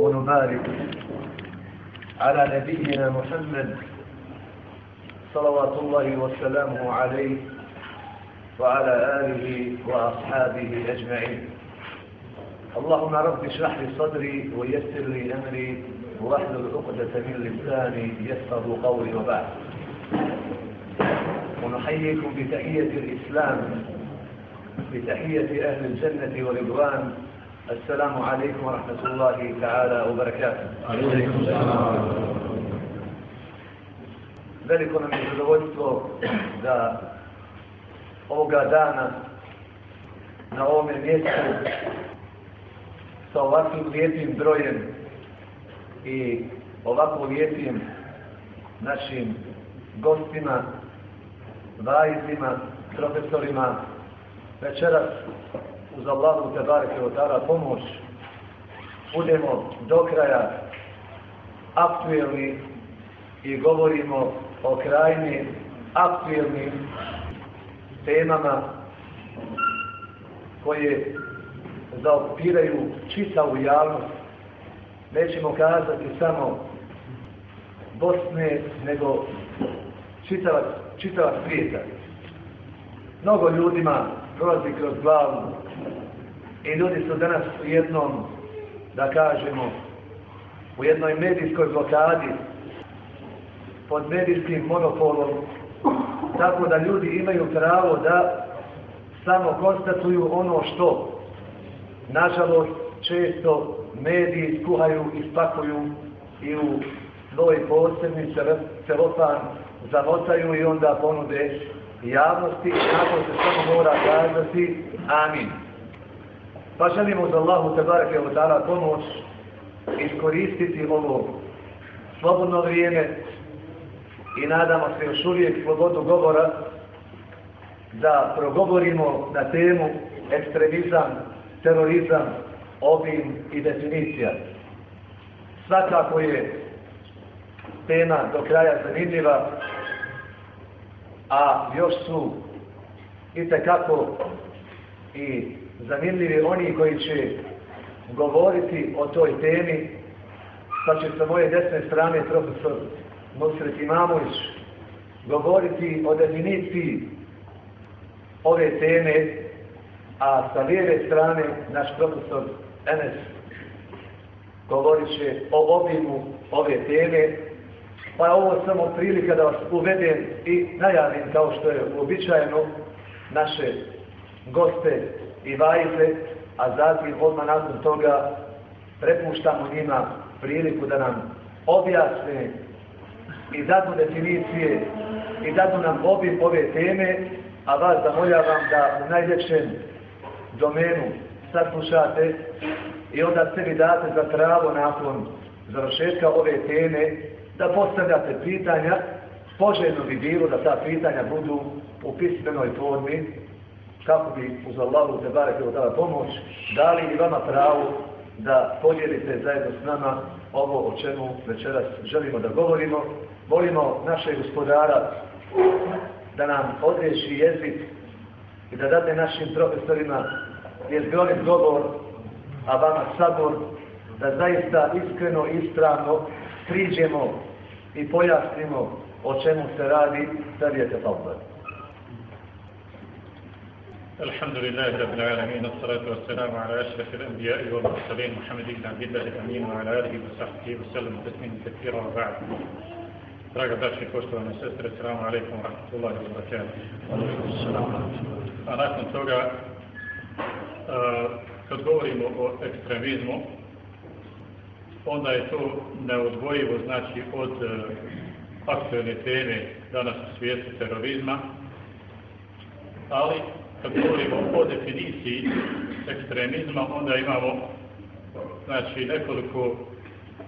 ونبارك على نبينا محمد صلوات الله وسلامه عليه وعلى آله وأصحابه أجمعين. اللهم رب اشرح لي صدري ويسر لي أمري واحلل عقدة من لساني يفقه قولي وبعد. ونحييكم بتحية الإسلام بتحية أهل الجنة ورضوان السلام عليكم ورحمة الله تعالى وبركاته عليكم السلام Veliko nam je zadovoljstvo da ovoga dana na ovome mjestu sa ovakvim lijepim brojem i ovako lijepim našim gostima, vajzima, profesorima večeras uz Allahu te bareke od pomoć budemo do kraja aktuelni i govorimo o krajnji aktuelnim temama koje zaokupiraju čitavu javnost. Nećemo kazati samo Bosne, nego čitavac, čitavac svijeta. Mnogo ljudima prolazi kroz glavu i ljudi su danas u jednom, da kažemo, u jednoj medijskoj blokadi pod medijskim monopolom, tako da ljudi imaju pravo da samo konstatuju ono što, nažalost, često mediji skuhaju i spakuju i u svoj posebni celofan zamotaju i onda ponude javnosti i nakon se samo mora kazati amin. Pa želimo za Allahu tabarake wa ta'ala pomoć iskoristiti ovo slobodno vrijeme i nadamo se još uvijek slobodu govora da progovorimo na temu ekstremizam, terorizam, obim i definicija. Svakako je tema do kraja zanimljiva, a još su i tekako i zanimljivi oni koji će govoriti o toj temi, pa će sa moje desne strane profesor Nusret Imamović govoriti o definiciji ove teme, a sa lijeve strane naš profesor Enes govorit će o obimu ove teme, pa je ovo samo prilika da vas uvedem i najavim kao što je uobičajeno naše goste i vajze, a zatim odmah nakon toga prepuštamo njima priliku da nam objasne i dadu definicije i dadu nam obim ove teme, a vas zamoljavam da u najljepšem domenu saslušate i onda sebi date za pravo nakon završetka ove teme da postavljate pitanja, poželjno bi bilo da ta pitanja budu u pismenoj formi, kako bi uz Allahu te bareke od pomoć dali i vama pravo da podijelite zajedno s nama ovo o čemu večeras želimo da govorimo. Molimo našeg gospodara da nam odriješi jezik i da date našim profesorima jezgrovit govor, a vama sabor, da zaista iskreno i ispravno priđemo i pojasnimo o čemu se radi, savijete Falbar. الحمد لله رب العالمين والصلاة والسلام على أشرف الأنبياء والمرسلين محمد بن عبد الله الأمين وعلى آله وصحبه وسلم تسليما كثيرا وبعد Draga braći i poštovane sestre, salamu alaikum wa rahmatullahi wa barakatuh. A nakon toga, kad govorimo o ekstremizmu, onda je to neodvojivo znači od aktualne teme danas u svijetu terorizma, ali kad govorimo o definiciji ekstremizma, onda imamo znači nekoliko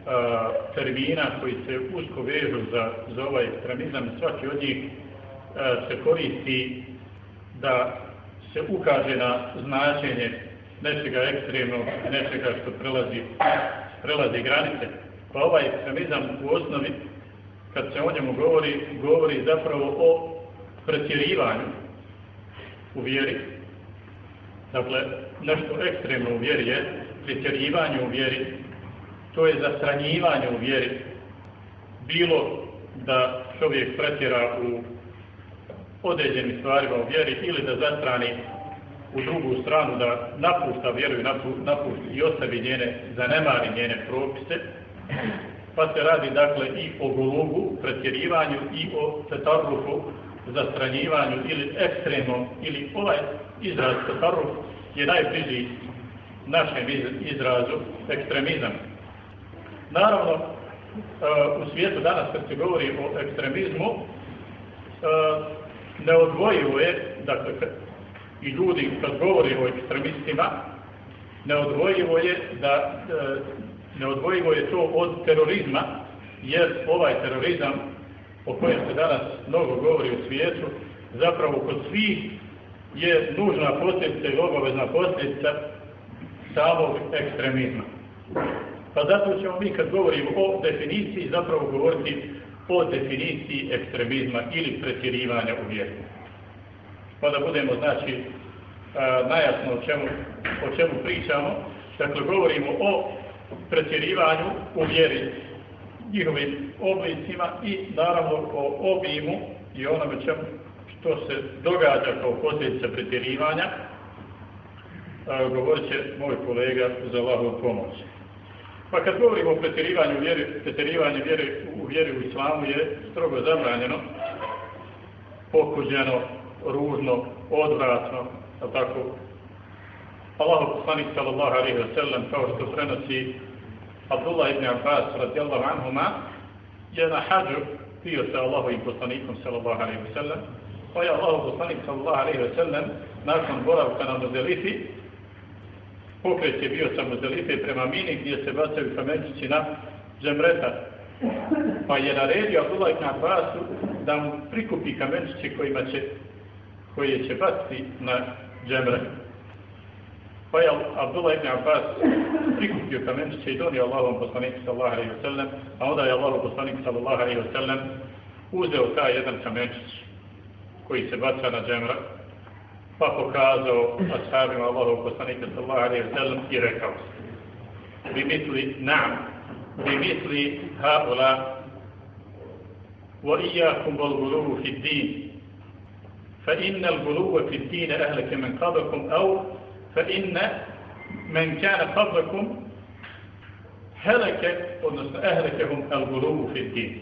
a, termina koji se usko vežu za, za ovaj ekstremizam. Svaki od njih a, se koristi da se ukaže na značenje nečega ekstremnog, nečega što prelazi, prelazi granice. Pa ovaj ekstremizam u osnovi, kad se o njemu govori, govori zapravo o pretjerivanju u vjeri. Dakle, nešto ekstremno u vjeri je pretjerivanje u vjeri to je zastranjivanje u vjeri. Bilo da čovjek pretjera u određenim stvarima u vjeri ili da zastrani u drugu stranu da napušta vjeru i napušta i ostavi njene, zanemari njene propise, pa se radi dakle i o golubu, pretjerivanju i o tetarrufu, zastranjivanju ili ekstremnom, ili ovaj izraz tetarruf je najbliži našem izrazu ekstremizam. Naravno, e, u svijetu danas kad se govori o ekstremizmu, e, neodvojivo je, dakle, i ljudi kad govori o ekstremistima, neodvojivo je da e, neodvojivo je to od terorizma, jer ovaj terorizam o kojem se danas mnogo govori u svijetu, zapravo kod svih je nužna posljedica i obavezna posljedica samog ekstremizma. Pa zato ćemo mi kad govorimo o definiciji zapravo govoriti o definiciji ekstremizma ili pretjerivanja u vjeru. Pa da budemo znači najasno o čemu, o čemu pričamo. Dakle, govorimo o pretjerivanju u vjeri njihovim oblicima i naravno o obimu i onome čemu što se događa kao posljedica pretjerivanja govorit će moj kolega za Allahovu pomoć. Pa kad govorimo o pretjerivanju vjeri, pretjerivanje vjeri u vjeri u islamu je strogo zabranjeno, pokuđeno, ružno, odvratno, tako. Allahu poslanik sallallahu alaihi wa sallam kao što prenosi Abdullah ibn Abbas radijallahu anhuma je na hađu bio sa Allahovim poslanikom sallallahu alaihi wa sallam pa je Allahu poslanik sallallahu alaihi wa sallam nakon boravka na Muzelifi pokret je bio sa Muzelife prema Mini gdje se bacaju kamenčići na džemreta pa je naredio Abdullah ibn Abbasu da mu prikupi kamenčiće kojima će koje će baciti na džemre. Pa je Abdullah ibn Abbas prikupio kamenčiće i donio Allahom poslaniku sallallahu alaihi wa sallam, a onda je Allahom poslaniku sallallahu alaihi wa sallam uzeo taj jedan kamenčić koji se baca na džemra, pa pokazao ashabima Allahom poslanika sallallahu alaihi wa sallam i rekao bi misli naam, bi misli haula wa iyakum wal gulubu fi din فإن الغلو في الدين أهلك من قبلكم أو فإن من كان قبلكم هلك odnosno أهلكهم الغلو في الدين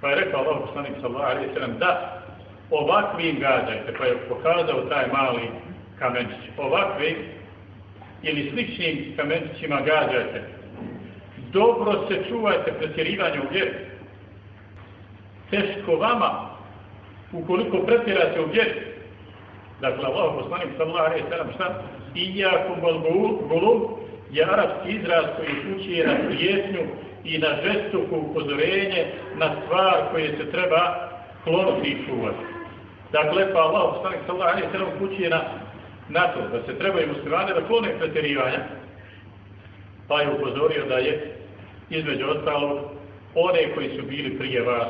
pa je rekao Allah poslanik sallallahu alaihi sallam da ovakvim gađajte pa je pokazao taj mali kamenčić ovakvim ili sličnim kamenčićima gađajte dobro se čuvajte pretjerivanje u vjeru teško vama ukoliko pretjerate u vjeru, dakle, Allah poslanik sallallahu alaihi sallam šta? Iyakum wal gulub je arapski izraz koji uči na prijetnju i na žestoko upozorenje na stvar koje se treba kloniti i čuvati. Dakle, pa Allah poslanik sallallahu alaihi sallam uči na, na to da se trebaju muslimane da klone pretjerivanja, pa je upozorio da je između ostalog one koji su bili prije vas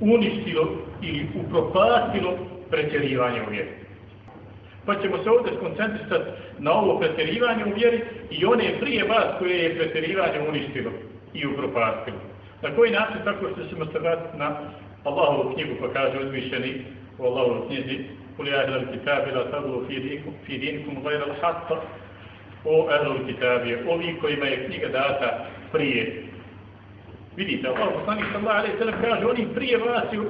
uništilo ili upropastilo pretjerivanje u vjeri. Pa ćemo se ovdje skoncentrisati na ovo pretjerivanje u vjeri i one prije vas koje je pretjerivanje uništilo i upropastilo. Na koji način tako što ćemo se vratiti na Allahovu knjigu pa kaže uzvišeni u Allahovu knjizi Kuli ahlal kitabi la tadlu fi dinkum gajra l-hatta o ahlal kitabi, ovi kojima je knjiga data prije Vidite, Allah poslanik sallallahu alejhi ve sellem kaže oni prije vas je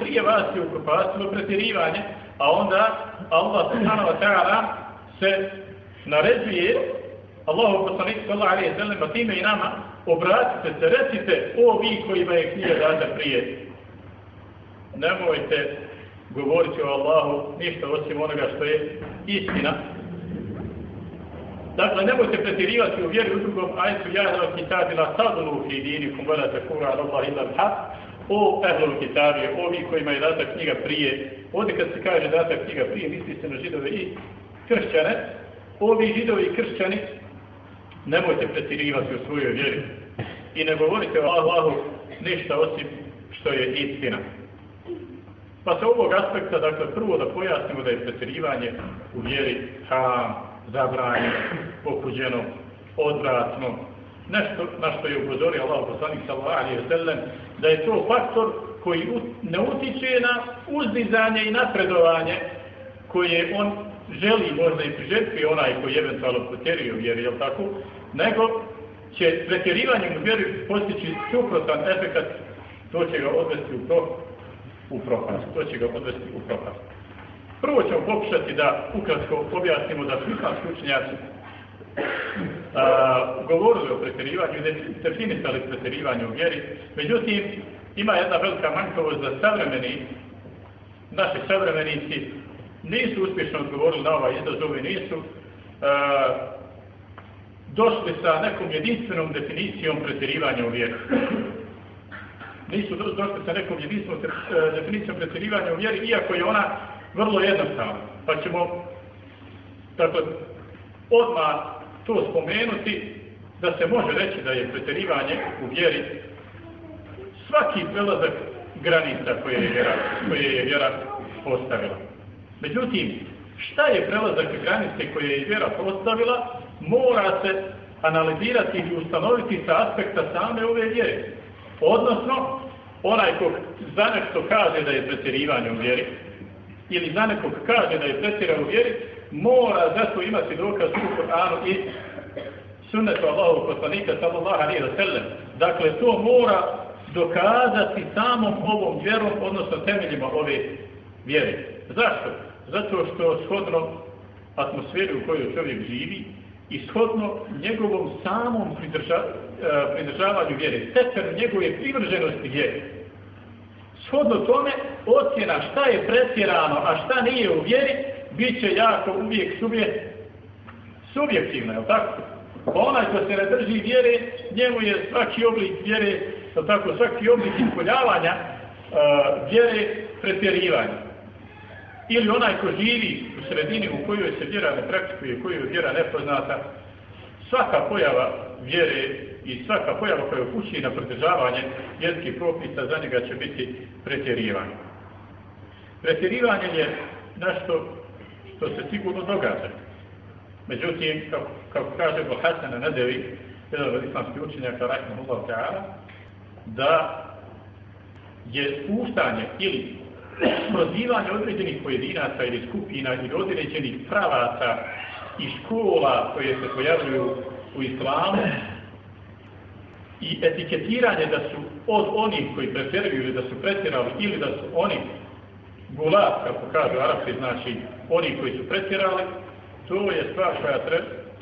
prije vas je upropastilo pretjerivanje, a onda Allah subhanahu wa ta'ala se naređuje Allah poslanik sallallahu alejhi ve sellem time i nama obratite se, recite o vi kojima je knjiga data prije. Nemojte govoriti o Allahu ništa osim onoga što je istina, Dakle, nemojte pretjerivati u vjeri u drugom ajetu ja ehlul kitabi la tadlu fi dinikum wala takunu ala Allah illa. O ehlul kitabi, ovi kojima je data knjiga prije, ovdje kad se kaže data knjiga prije, misli se na židove i kršćane, ovi židovi i kršćani, nemojte pretjerivati u svojoj vjeri. I ne govorite o Allahu ništa osim što je istina. Pa sa ovog aspekta, dakle, prvo da pojasnimo da je pretjerivanje u vjeri haram, zabranjeno, pokuđeno, odvratno nešto na što je upozorio Allah poslanik sallallahu alaihi wa sallam, da je to faktor koji ne utiče na uzdizanje i napredovanje koje on želi možda i priželjkuje onaj koji je eventualno pretjerio vjeri, jel tako? Nego će pretjerivanjem u vjeri postići suprotan efekt, to će ga odvesti u, pro, u propast. To će ga odvesti u propast. Prvo ćemo pokušati da ukratko objasnimo da su islamski učenjaci govorili o pretjerivanju i definisali pretjerivanje u vjeri. Međutim, ima jedna velika manjkovost da savremeni, naši savremenici nisu uspješno odgovorili na ovaj izazov i nisu došli sa nekom jedinstvenom definicijom pretjerivanja u vjeri. Nisu došli sa nekom jedinstvenom definicijom pretjerivanja u vjeri, iako je ona vrlo jednostavna. Pa ćemo dakle, odmah to spomenuti da se može reći da je pretjerivanje u vjeri svaki prelazak granica koje je vjera, koje je vjera postavila. Međutim, šta je prelazak granice koje je vjera postavila, mora se analizirati i ustanoviti sa aspekta same ove vjere. Odnosno, onaj ko za nešto kaže da je pretjerivanje u vjeri, ili za nekog kaže da je pretjerao u vjeri, mora zato imati dokaz u Koranu i sunnetu Allahu poslanika sallallahu alaihi wa sallam. Dakle, to mora dokazati samom ovom vjerom, odnosno temeljima ove vjere. Zašto? Zato što shodno atmosferi u kojoj čovjek živi i shodno njegovom samom pridrža, e, pridržavanju vjere, stepenu njegove privrženosti vjere. Shodno tome, ocjena šta je pretjerano, a šta nije u vjeri, bit će jako uvijek subje, subjektivno, je tako? Pa onaj ko se ne drži vjere, njemu je svaki oblik vjere, je tako, svaki oblik ispoljavanja vjere pretjerivanja. Ili onaj ko živi u sredini u kojoj se vjera ne praktikuje, u kojoj je vjera nepoznata, svaka pojava vjere i svaka pojava koja upući na pridržavanje vjerskih propisa za njega će biti pretjerivanje. Pretjerivanje je nešto što se sigurno događa. Međutim, kako, kako kaže Bohasan Nadevi, jedan od islamskih učenjaka, Rahimahullah Ta'ala, da je spuštanje ili prozivanje određenih pojedinaca ili skupina ili određenih pravaca i škola koje se pojavljuju u islamu i etiketiranje da su od onih koji pretjeruju ili da su pretjerali ili da su oni gulat, kako kažu Arapi, znači oni koji su pretjerali, to je stvar koja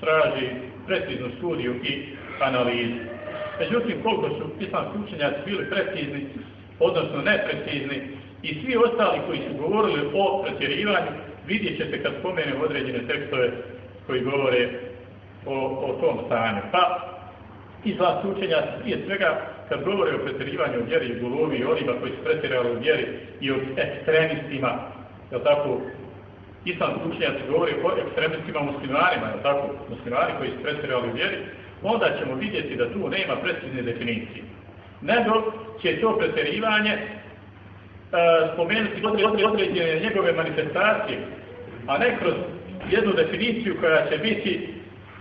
traži preciznu studiju i analizu. Međutim, koliko su islamski učenjaci bili precizni, odnosno neprecizni, i svi ostali koji su govorili o pretjerivanju, vidjet ćete kad spomenem određene tekstove koji govore o, o tom stanju. Pa, islamski učenjaci prije svega, kad govore o pretjerivanju u vjeri i gulovi i onima koji su pretjerali u vjeri i o ekstremistima, je tako, islamski učenjaci govore o ekstremistima muslimarima, je tako, muslimari koji su pretjerali u vjeri, onda ćemo vidjeti da tu nema precizne definicije. Nego će to pretjerivanje e, spomenuti određene njegove manifestacije, a ne kroz jednu definiciju koja će biti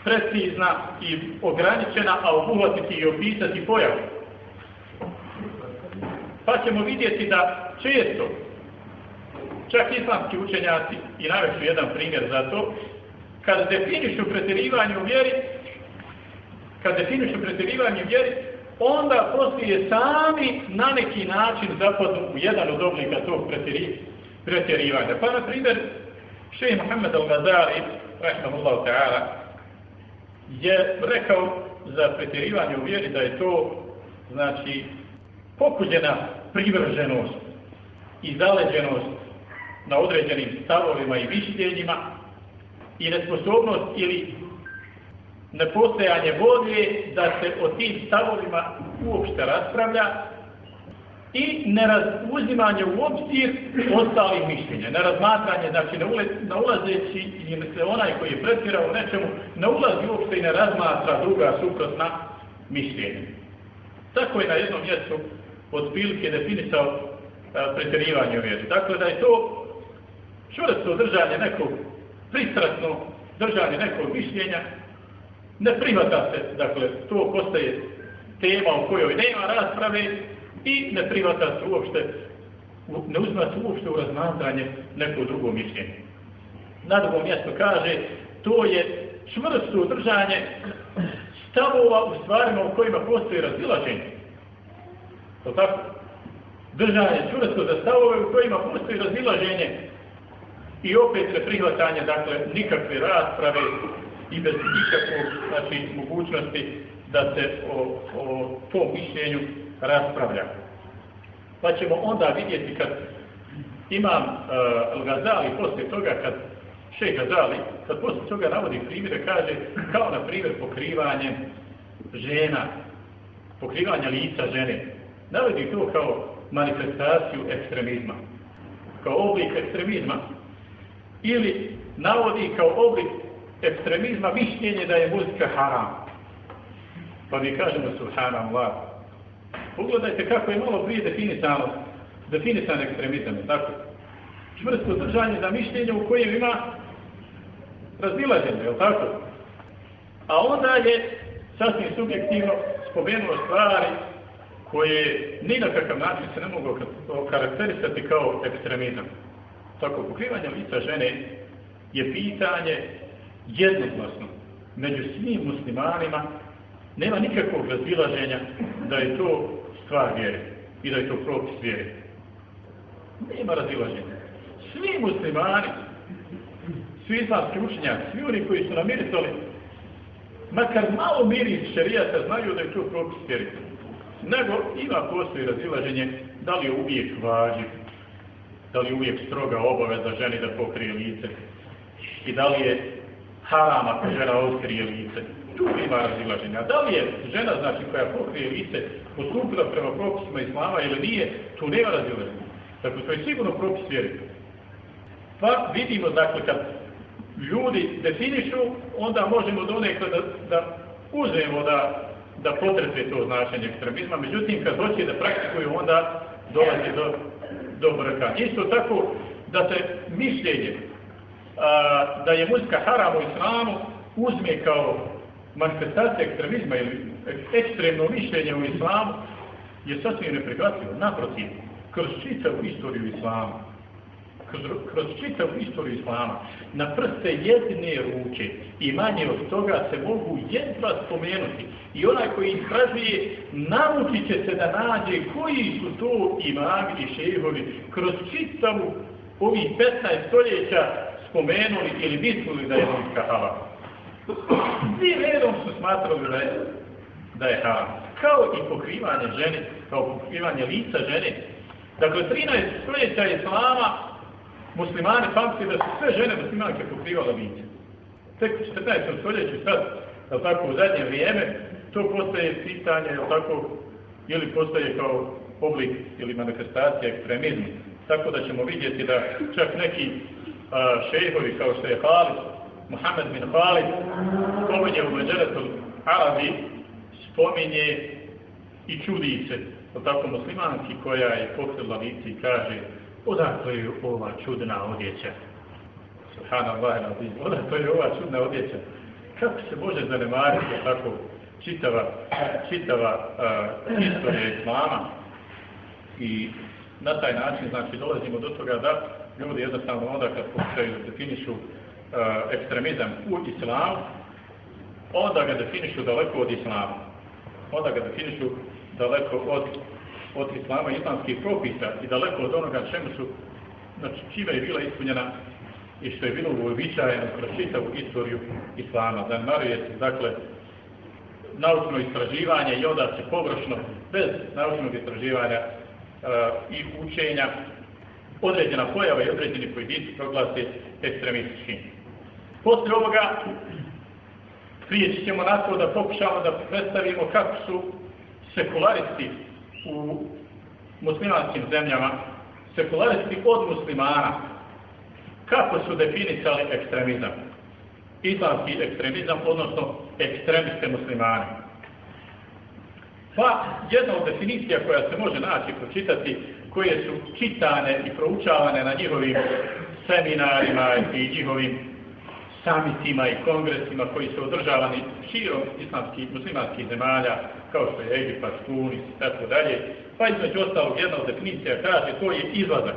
precizna i ograničena, a obuhvatiti i opisati pojavu. Pa ćemo vidjeti da često, čak islamski učenjaci, i najveću jedan primjer za to, kad definišu pretjerivanje u vjeri, kad definišu pretjerivanje vjeri, onda poslije sami na neki način zapadnu u jedan od oblika tog pretjerivanja. Pa, na primjer, šeji Muhammed al-Gazali, rahimahullahu ta'ala, je rekao za pretjerivanje u vjeri da je to, znači, pokuđena privrženost i zaleđenost na određenim stavovima i mišljenjima i nesposobnost ili nepostojanje volje da se o tim stavovima uopšte raspravlja i nerazuzimanje u obzir ostalih mišljenja, nerazmatranje, znači ne, ne ulazeći i onaj koji je pretjerao u nečemu, ne ulazi uopšte i ne razmatra druga suprotna mišljenja. Tako je na jednom mjestu od pilike definisao pretjerivanje u vjeri. Dakle, da je to čvrsto držanje nekog, pristrasno držanje nekog mišljenja, Ne prihvata se, dakle, to postaje tema u kojoj nema rasprave i ne prihvata se uopšte, ne uzma se uopšte u razmatranje neko drugo mišljenje. Na drugom mjestu kaže, to je čvrsto držanje stavova u stvarima u kojima postoji razilaženje. To tako? Držanje čvrsto za stavove u kojima postoji razilaženje i opet neprihvatanje, dakle, nikakve rasprave i bez nikakvog, znači, mogućnosti da se o, o tom mišljenju raspravlja. Pa ćemo onda vidjeti kad imam uh, Al-Gazali poslije toga, kad šeha Gazali, kad poslije toga navodi primjere, kaže kao na primjer pokrivanje žena, pokrivanje lica žene. Navodi to kao manifestaciju ekstremizma, kao oblik ekstremizma, ili navodi kao oblik ekstremizma mišljenje da je muzika haram. Pa mi kažemo subhanallah. Pogledajte kako je malo prije definisano, definisan ekstremizam, tako? Čvrsto držanje za mišljenje u kojem ima razilaženje, je tako? A onda je sasvim subjektivno spomenuo stvari koje ni na kakav način se ne mogu karakterisati kao ekstremizam. Tako, pokrivanje lica žene je pitanje jednoglasno među svim muslimanima nema nikakvog razilaženja da je to stvar vjere i da je to propis vjere. Nema razilaženja. Svi muslimani, svi islamski učenjaci, svi oni koji su namirisali, makar malo miris šarijata znaju da je to propis vjere. Nego ima postoji razilaženje da li je uvijek važiv, da li je uvijek stroga obaveza ženi da pokrije lice i da li je haram ako žena otkrije lice. Tu ima razilaženja. Da li je žena, znači, koja pokrije lice, postupila prema propisima islama ili nije, tu nema razilaženja. Dakle, to je sigurno propis vjeri. Pa vidimo, dakle, kad ljudi definišu, onda možemo donekle da, da uzmemo da, da potrefe to značenje ekstremizma, međutim, kad hoće da praktikuju, onda dolazi do, do brka. Isto tako, da se mišljenje da je muzika haram u islamu uzme kao manifestacija ekstremizma ili ekstremno mišljenje u islamu je sasvim neprihvatljivo. Naprotiv, kroz čitavu istoriju islama, kroz, kroz čitavu istoriju islama, na prste jedne ruke i manje od toga se mogu jedva spomenuti. I onaj koji istražuje, naučit će se da nađe koji su to imami i šehovi kroz čitavu ovih 15 stoljeća spomenuli ili mislili da je muzika halal. Svi redom su smatrali da je, da je halal. Kao i pokrivanje žene, kao pokrivanje lica žene. Dakle, 13 stoljeća islama muslimani pamti da su sve žene muslimanke pokrivale lice. Tek u 14. stoljeću sad, je tako, u zadnje vrijeme, to postaje pitanje, je tako, ili postaje kao oblik ili manifestacija ekstremizma. Tako da ćemo vidjeti da čak neki šehovi kao što je Khalid, Muhammed bin Khalid, spominje u Međeretu Arabi, spominje i čudi se o tako muslimanki koja je pokrila lice i kaže odakle je ova čudna odjeća? Subhanallah, odakle je ova čudna odjeća? Kako se može zanemariti tako čitava, čitava uh, istorija islama i na taj način znači dolazimo do toga da ljudi jednostavno onda kad pokušaju definišu uh, ekstremizam u islamu, onda ga definišu daleko od islama. Onda ga definišu daleko od, od islama i islamskih propisa i daleko od onoga čemu su, znači čime je bila ispunjena i što je bilo uobičajeno kroz čitavu istoriju islama. Zanemaruje se, dakle, naučno istraživanje i onda se površno, bez naučnog istraživanja uh, i učenja, određena pojava i određeni pojedinci proglase ekstremističkim. Posle ovoga prijeći ćemo na to da pokušamo da predstavimo kako su sekularisti u muslimanskim zemljama, sekularisti od muslimana, kako su definisali ekstremizam. Islamski ekstremizam, odnosno ekstremiste muslimane. Pa jedna od definicija koja se može naći pročitati koje su čitane i proučavane na njihovim seminarima i njihovim samitima i kongresima koji su održavani širom islamskih, muslimanskih zemalja, kao što je Egipat, Tunis i tako dalje. Pa između ostalog jedna od definicija kaže to je izlazak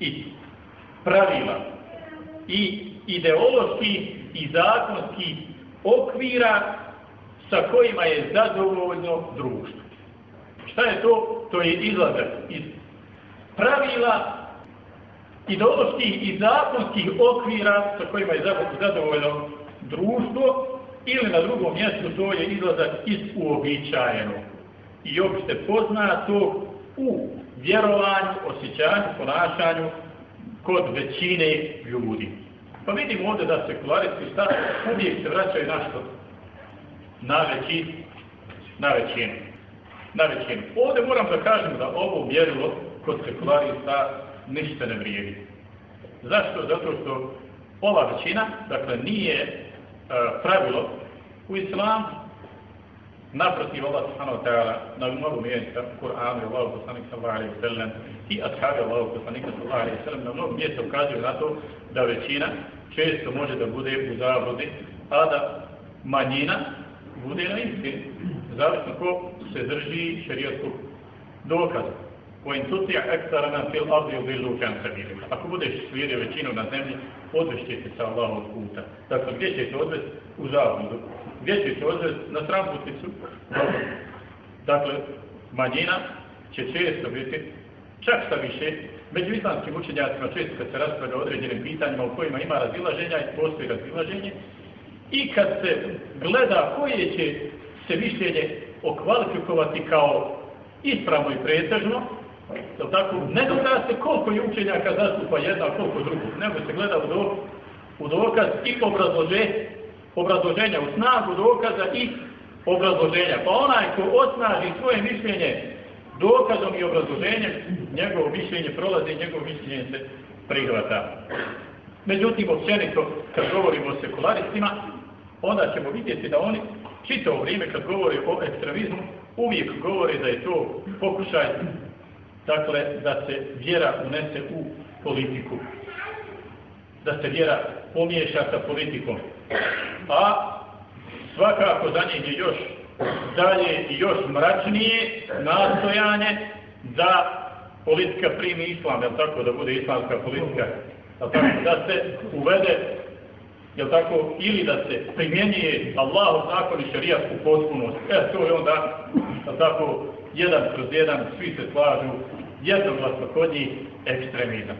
i pravila i ideološki i zakonski okvira sa kojima je zadovoljno društvo. Šta je to? To je izlazak iz pravila ideoloških i zakonskih okvira sa kojima je zadovoljno društvo ili na drugom mjestu to je izlazak iz uobičajenog i opšte poznato u vjerovanju, osjećanju, ponašanju kod većine ljudi. Pa vidimo ovdje da sekularisti šta uvijek se vraćaju na što? Na većinu. Na većinu. Na većinu. Ovdje moram da kažem da ovo mjerilo kod sekularista ništa ne vrijedi. Zašto? Zato što ova većina, dakle, nije e, pravilo u islamu, naprotiv Allah subhanahu wa ta'ala na mnogo mjesta u Kur'anu i Allahu poslanik sallallahu alaihi wa sallam i ashabi Allahu poslanika sallallahu alaihi wa sallam na mnogo mjesta ukazuju na to da većina često može da bude u zavrudi, a da manjina bude na istini, zato ko se drži šerijatskog dokaz. Po intucija ekstara na fil ardi u bilu Ako budeš slijedio većinu na zemlji, odvešće se sa Allahom puta. Dakle, gdje će se odvesti? U zavodu. Gdje će se odvesti? Na sramputicu. Dakle, manjina će često biti, čak sa više, među islamskim učenjacima često kad se raspravlja o određenim pitanjima u kojima ima razilaženja i postoji razilaženje, i kad se gleda koje će se mišljenje okvalifikovati kao ispravno i pretežno, Jel tako? Ne gleda se koliko je učenjaka zastupa jedna, koliko drugog. Nego se gleda u, do, u dokaz i obrazlože, obrazloženja, u snagu dokaza i obrazloženja. Pa onaj ko osnaži svoje mišljenje dokazom i obrazloženjem, njegovo mišljenje prolazi, njegovo mišljenje se prihvata. Međutim, općenito, kad govorimo o sekularistima, onda ćemo vidjeti da oni čito vrijeme kad govore o ekstremizmu, uvijek govore da je to pokušaj dakle, da se vjera unese u politiku. Da se vjera pomiješa sa politikom. A svakako za njih je još dalje i još mračnije nastojanje da politika primi islam, jel tako, da bude islamska politika, da se uvede, jel tako, ili da se primjenjuje Allahu zakon i šarijat u potpunost. E, to je onda, jel tako, jedan kroz jedan, svi se slažu, jednoglasno kod njih ekstremizam.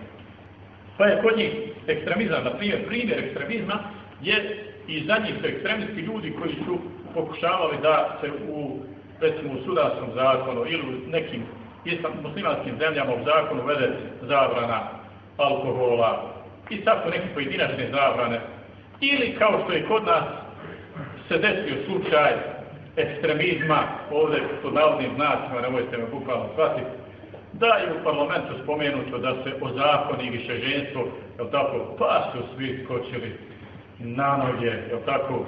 Pa je kod njih ekstremizam, na primjer, primjer ekstremizma je i za njih su ekstremisti ljudi koji su pokušavali da se u, recimo, u sudarskom zakonu ili u nekim muslimanskim zemljama u zakonu vede zabrana alkohola i tako neke pojedinačne zabrane. Ili kao što je kod nas se desio slučaj ekstremizma, ovdje pod navodnim znacima, nemojte me bukvalno shvatiti, da je u parlamentu spomenuto da se o zakoni više ženstvo, jel tako, pa su svi skočili na noge, jel tako,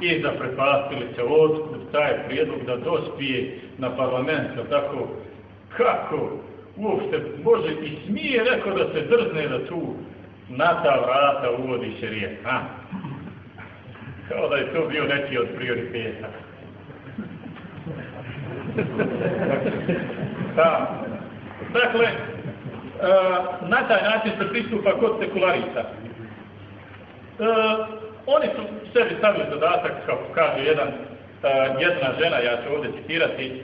i da prepastili se otkud taj prijedlog da dospije na parlament, jel tako, kako uopšte može i smije rekao da se drzne da tu na ta vrata uvodi šerije, ha? Kao da je to bio neki od prioriteta. da, Dakle, e, na taj način se pristupa kod sekularista. E, oni su sebi stavili zadatak, kao kaže jedan, e, jedna žena, ja ću ovdje citirati,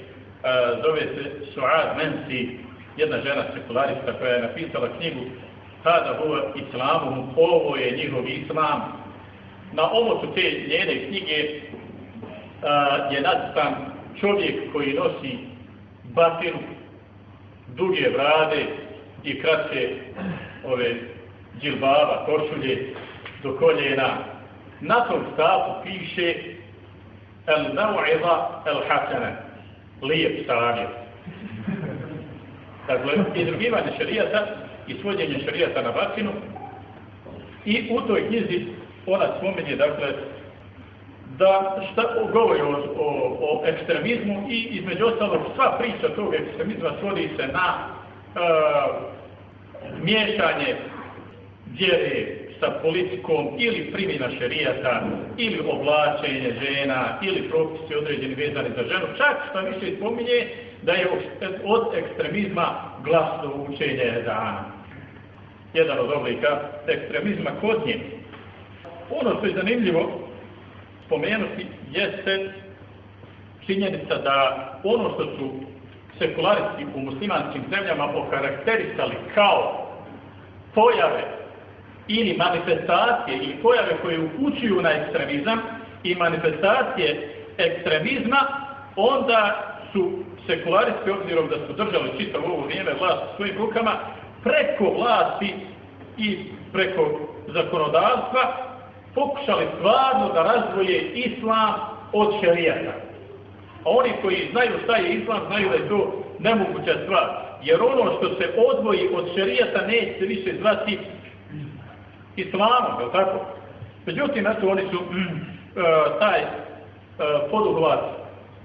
zove se Suad Mensi, jedna žena sekularista koja je napisala knjigu Tada huva islamu, ovo je njihov islam. Na ovo su te njene knjige je nadstan čovjek koji nosi batinu duge brade i kratke ove džilbaba, košulje do koljena. Na tom stavu piše el nau'iza el hasana, lijep savjet. Dakle, izrugivanje šarijata i svođenje šarijata na batinu i u toj knjizi ona spomenje, dakle, da šta govori o, o, o ekstremizmu i između ostalog sva priča tog ekstremizma svodi se na e, miješanje vjere sa politikom ili primjena šerijata, ili oblačenje žena, ili propisi određeni vezani za ženu, čak što više spominje da je od ekstremizma glasno učenje dana. Jedan od oblika ekstremizma kod nje. Ono što je zanimljivo spomenuti jeste činjenica da ono što su sekularisti u muslimanskim zemljama okarakterisali kao pojave ili manifestacije ili pojave koje upućuju na ekstremizam i manifestacije ekstremizma, onda su sekularisti, obzirom da su držali čitav ovo vrijeme vlast u svojim rukama, preko vlasti i preko zakonodavstva pokušali stvarno da razvoje islam od šerijata. A oni koji znaju šta je islam, znaju da je to nemoguća stvar. Jer ono što se odvoji od šerijata neće više zvati islamom, je tako? Međutim, eto, oni su uh, taj uh, poduhvat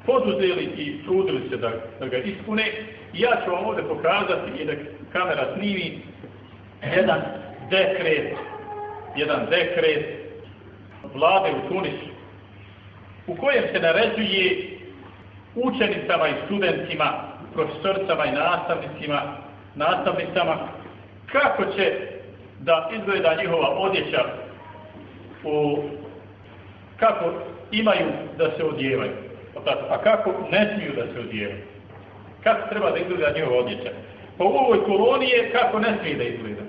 poduzeli i trudili se da, da ga ispune. I ja ću vam ovdje pokazati i da kamera snimi jedan dekret, jedan dekret vlade u Tunisu, u kojem se naređuje učenicama i studentima, profesorcama i nastavnicima, nastavnicama, kako će da izgleda njihova odjeća, u, kako imaju da se odjevaju, a kako ne smiju da se odjevaju. Kako treba da izgleda njihova odjeća. Po ovoj koloniji je kako ne smije da izgleda.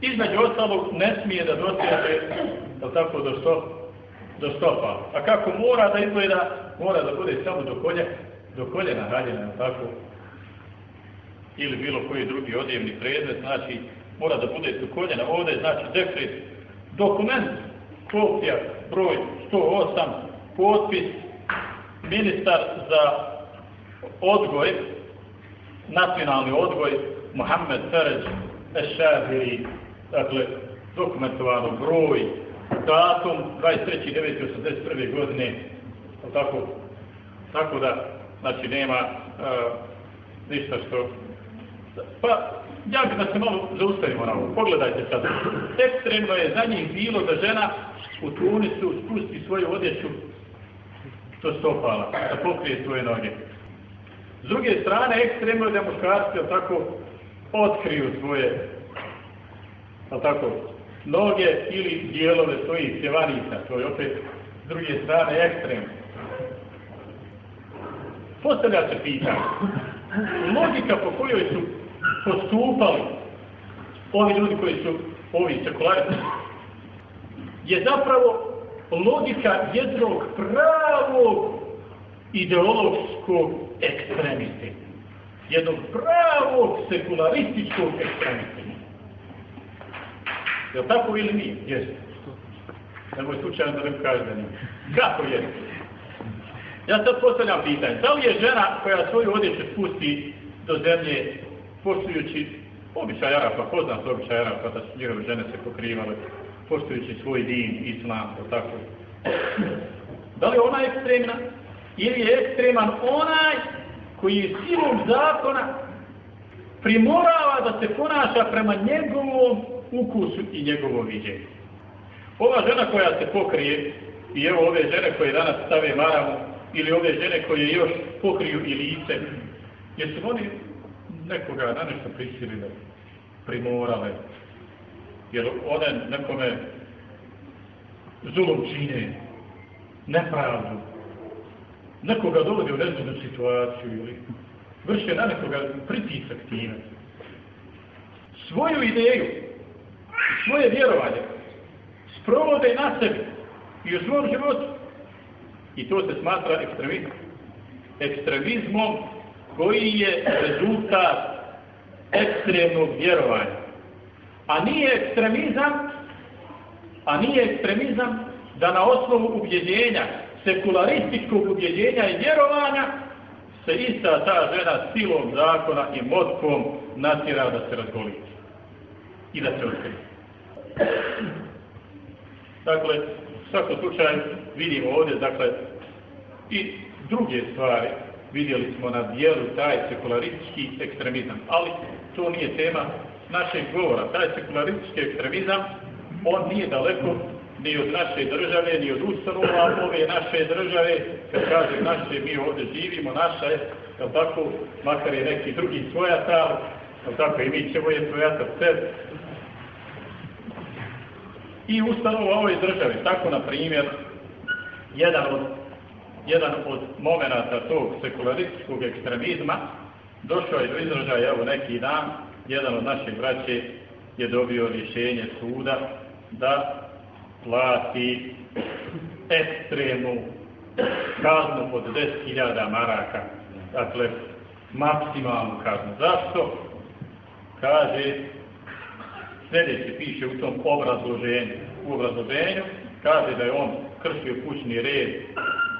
Između ostalog ne smije da doseže tako do, sto, do stopa. A kako mora da izgleda, mora da bude samo do kolje, do koljena haljena, tako? Ili bilo koji drugi odjevni predmet, znači mora da bude do koljena. Ovdje znači dekret, dokument, kopija, broj 108, potpis, ministar za odgoj, nacionalni odgoj, Mohamed Feređ Ešaviri, dakle, dokumentovano broj, datum 23.9.81. godine, tako, tako da, znači, nema uh, ništa što... Pa, ja bih da se malo zaustavimo na ovo. Pogledajte sad. Ekstremno je za njih bilo da žena u Tunisu spusti svoju odjeću do stopala, da pokrije svoje noge. S druge strane, ekstremno je da tako otkriju svoje tako, noge ili dijelove svojih cjevanica, to je opet s druge strane ekstrem. Postavlja se pitanje, logika po kojoj su postupali ovi ljudi koji su ovi sekularisti, je zapravo logika jednog pravog ideološkog ekstremiste. Jednog pravog sekularističkog ekstremiste. Je li tako ili nije? Jeste. Nemoj slučajno da ne kaže da nije. Kako je? Ja sad postavljam pitanje. Da li je žena koja svoju odjeću spusti do zemlje poštujući običaj Arapa, poznat običaj Arapa da su njihove žene se pokrivale poštujući svoj din, islam, tako. Da li ona ekstremna ili je ekstreman onaj koji je silom zakona primorava da se ponaša prema njegovom ukusu i njegovo viđenje. Ova žena koja se pokrije, i evo ove žene koje danas stave maramu, ili ove žene koje još pokriju i lice, jesu oni nekoga na nešto prisilile, primorale, jer one nekome zulom čine, nepravdu, nekoga dovodi u rezinu situaciju ili vrše na nekoga pritisak time. Svoju ideju svoje vjerovanje sprovode na sebi i u svom životu. I to se smatra ekstremizmom. Ekstremizmom koji je rezultat ekstremnog vjerovanja. A nije ekstremizam, a nije ekstremizam da na osnovu ubjeđenja, sekularističkog ubjeđenja i vjerovanja se ista ta žena silom zakona i motkom natjera da se razgoli i da se otkrije. Dakle, u svakom slučaju vidimo ovdje, dakle, i druge stvari vidjeli smo na dijelu taj sekularistički ekstremizam. Ali to nije tema našeg govora. Taj sekularistički ekstremizam on nije daleko ni od naše države, ni od ustanova ove naše države, kad kaže naše, mi ovdje živimo, naša je, jel tako, makar je neki drugi svojatar, jel tako, i mi ćemo je svojatar sebe. I ustanova ove države, tako na primjer, jedan od, jedan od momenata tog sekularističkog ekstremizma, došao je do izražaja, evo neki dan, jedan od naših braće je dobio rješenje suda da plati ekstremnu kaznu od 10.000 maraka. Dakle, maksimalnu kaznu. Zašto? Kaže, sljedeće piše u tom obrazloženju. U obrazloženju kaže da je on kršio kućni red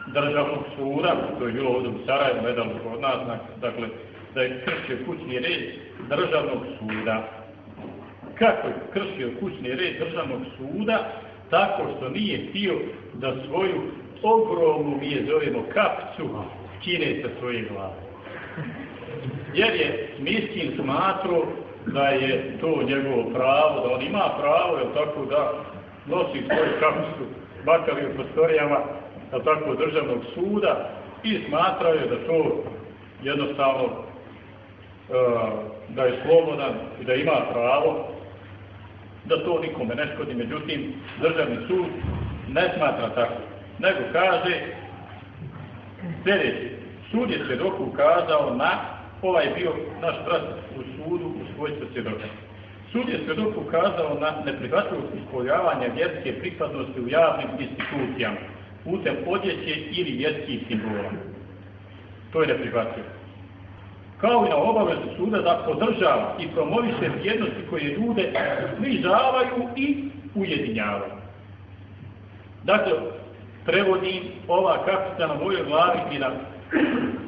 državnog suda, to je bilo ovdje u Sarajevu, nedavno od nas, dakle, da je kršio kućni red državnog suda. Kako je kršio kućni red državnog suda? Tako što nije htio da svoju ogromnu, mi je zovemo kapcu, skine sa svoje glave. Jer je miskin smatro da je to njegovo pravo, da on ima pravo, jel tako da nosi svoju kapcu, makar i u prostorijama, jel tako, državnog suda i smatraju da to jednostavno da je slobodan i da ima pravo da to nikome ne škodi, međutim državni sud ne smatra tako, nego kaže sljedeći, sud je svjedok ukazao na ovaj bio naš brat u sudu u svojstvu svjedoka. Sud je svjedok ukazao na neprihvatljivost ispoljavanja vjerske pripadnosti u javnim institucijama putem odjeće ili vjerskih simbola. To je neprihvatljivo kao i na obavezu suda da podržava i promoviše vrijednosti koje ljude snižavaju i ujedinjavaju. Dakle, prevodim ova kapita na mojoj glavi i na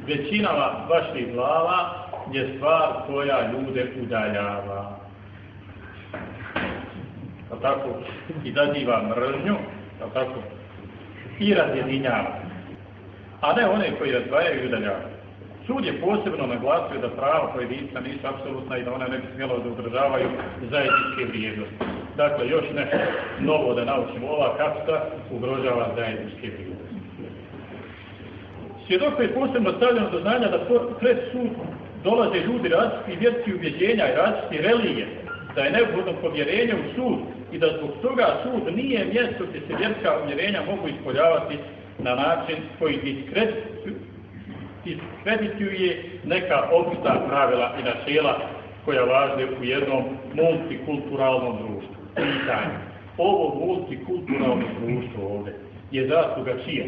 većinama vaših glava je stvar koja ljude udaljava. A tako, i daziva mržnju, a tako, i razjedinjava. A ne one koji razdvajaju i udaljavaju. Sud je posebno naglasio da prava pojedinca nisu apsolutna i da ona ne bi smjela da udržavaju zajedničke vrijednosti. Dakle, još nešto novo da naučimo. Ova kapsa ugrožava zajedničke vrijednosti. Svjedoko je posebno stavljeno do znanja da pred sud dolaze ljudi različitih vjerskih ubjeđenja i različitih religije, da je neophodno povjerenje u sud i da zbog toga sud nije mjesto gdje se vjerska uvjerenja mogu ispoljavati na način koji diskret, diskredituje neka opšta pravila i načela koja važne u jednom multikulturalnom društvu. Pitanje. Ovo multikulturalno društvo ovdje je zasluga čija?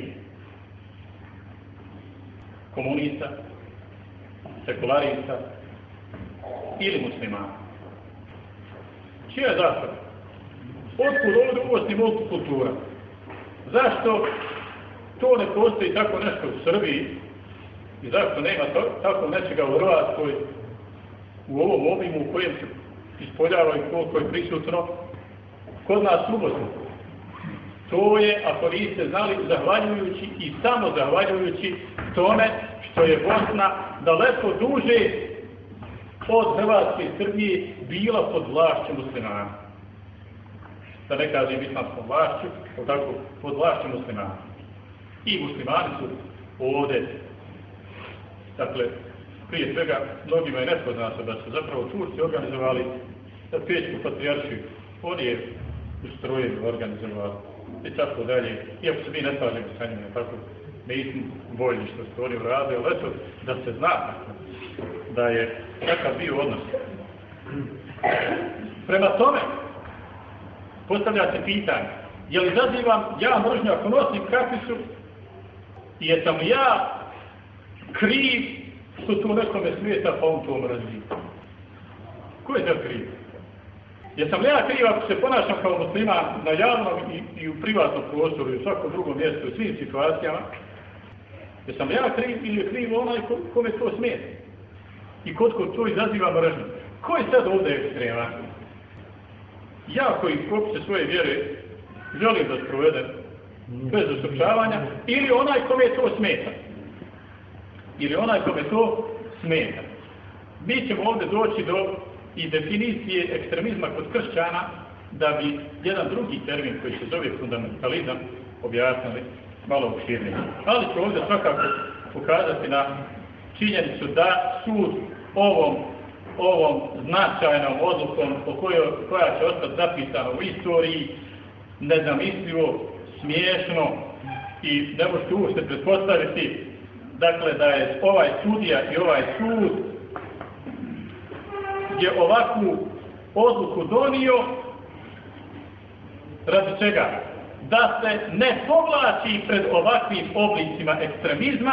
Komunista, sekularista ili muslimana? Čija je zasluga? Otkud ovdje uvosti multikultura? Zašto to ne postoji tako nešto u Srbiji, i zašto nema tako nečega u Hrvatskoj u ovom obimu u kojem se ispoljava i koliko je prisutno kod nas u To je, ako niste znali, zahvaljujući i samo zahvaljujući tome što je Bosna daleko duže od Hrvatske Srbije bila pod vlašću muslimana. Da ne kažem islamskom vlašću, tako, pod vlašću muslimana. I muslimani su ovdje Dakle, prije svega, mnogima je nepoznato da su zapravo Turci organizovali Pečku patrijaršiju. Oni je ustrojili, organizovali i tako dalje. Iako se mi ne slažemo sa njima, tako nismo bolji što su oni uradili, ali eto, da se zna da je takav bio odnos. Prema tome, postavlja se pitanje, je li zazivam ja mržnju ako nosim kapicu i jesam ja kriv što to nekome smeta pa on to mrazi. Ko je to kriv? Jesam li ja kriv ako se ponašam kao musliman na javnom i, i u privatnom prostoru i u svakom drugom mjestu u svim situacijama? Jesam li ja kriv ili je kriv onaj ko, kome to smeta? I kod ko to izaziva mržnju? Ko je sad ovdje ekstreman? Ja koji propise svoje vjere želim da sprovedem bez osrčavanja ili onaj kome to smeta? Ili onaj kome to smeta. Mi ćemo ovdje doći do i definicije ekstremizma kod kršćana da bi jedan drugi termin koji se zove fundamentalizam objasnili malo uširnije. Ali ću ovdje svakako pokazati na činjenicu da sud ovom, ovom značajnom odlukom po kojoj, koja će ostati zapisana u istoriji nezamislivo, smiješno i ne možete uopšte pretpostaviti dakle da je ovaj sudija i ovaj sud je ovakvu odluku donio radi čega? Da se ne povlači pred ovakvim oblicima ekstremizma,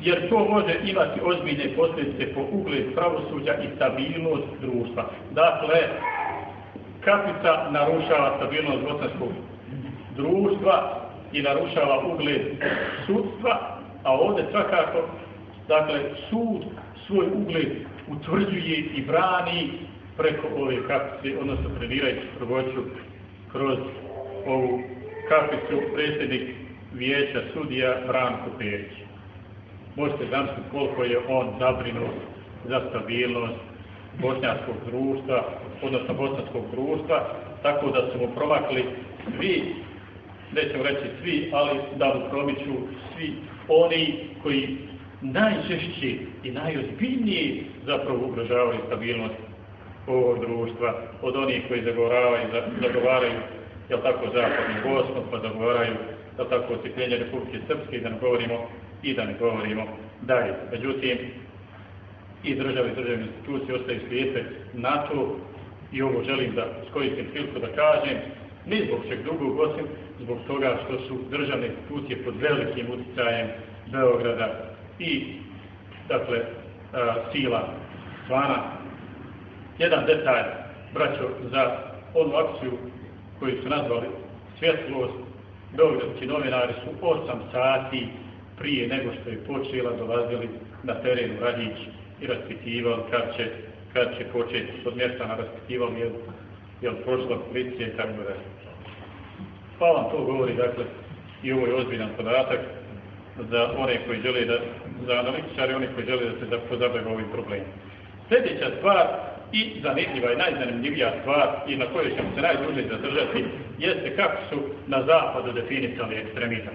jer to može imati ozbiljne posljedice po ugled pravosuđa i stabilnost društva. Dakle, kapica narušava stabilnost bosanskog društva i narušava ugled sudstva, a ovdje svakako, dakle, sud svoj ugled utvrđuje i brani preko ove kapice, odnosno trenirajući prvoću kroz ovu kapicu predsjednik vijeća sudija Branko Perić. Možete zamisliti koliko je on zabrinut za stabilnost bošnjanskog društva, odnosno bosanskog društva, tako da su mu promakli svi, nećemo reći svi, ali da mu promiču svi oni koji najčešće i najozbiljnije zapravo ugrožavaju stabilnost ovog društva, od onih koji zagovaraju, zagovaraju jel tako, zapadnu Bosnu, pa zagovaraju, jel tako, ocikljenje Republike Srpske, da ne govorimo i da ne govorimo dalje. Međutim, i države i državne institucije ostaju slijepe na to i ovo želim da skoristim priliku da kažem, ne zbog čeg drugog osim, zbog toga što su državne institucije pod velikim utjecajem Beograda i dakle a, sila zvana. Jedan detalj, braćo, za onu akciju koju su nazvali svjetlost, Beogradski novinari su 8 sati prije nego što je počela dolazili na terenu Radić i raspitivali kad će, kad će početi od mjesta na raspitivali jel, jel prošla policija i tako. Pa vam to govori, dakle, i ovo je ozbiljan podatak za one koji žele da, za analitičare, oni koji žele da se pozabave ovim problemom. Sljedeća stvar i zanimljiva i najzanimljivija stvar i na kojoj ćemo se najduže zadržati jeste kako su na zapadu definisali ekstremizam.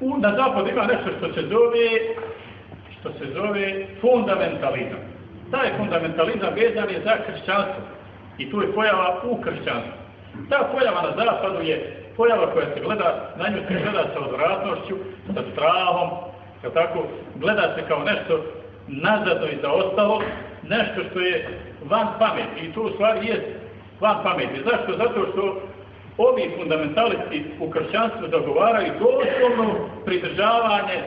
U, na zapadu ima nešto što se zove što se zove fundamentalizam. Taj fundamentalizam vezan je za kršćanstvo i tu je pojava u kršćanstvu. Ta pojava na zapadu je pojava koja se gleda, na nju se gleda sa odvratnošću, sa strahom, tako, gleda se kao nešto nazadno i zaostalo, nešto što je van pameti i to u stvari je van pameti. Zašto? Zato što ovi fundamentalisti u kršćanstvu zagovaraju doslovno pridržavanje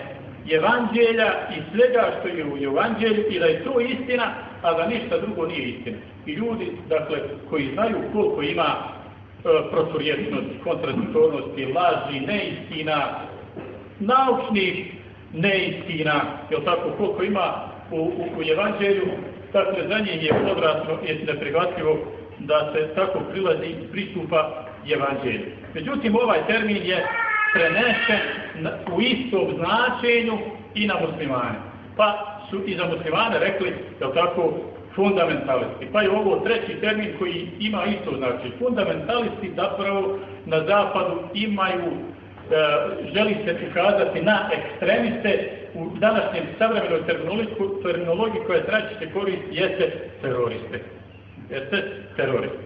evanđelja i svega što je u evanđelju i da je to istina, a da ništa drugo nije istina. I ljudi, dakle, koji znaju koliko ima E, proturječnosti, kontradiktornosti, laži, neistina, naučnih neistina, jel tako, koliko ima u, u, u evanđelju, dakle, za njih je odvratno i neprihvatljivo da se tako prilazi pristupa evanđelju. Međutim, ovaj termin je prenešen u istom značenju i na muslimane. Pa su i za muslimane rekli, jel tako, fundamentalisti. Pa je ovo treći termin koji ima isto znači. Fundamentalisti zapravo na zapadu imaju, e, želi se ukazati na ekstremiste u današnjem savremenoj terminologiji koja traći se koristi jeste teroriste. Jeste teroriste.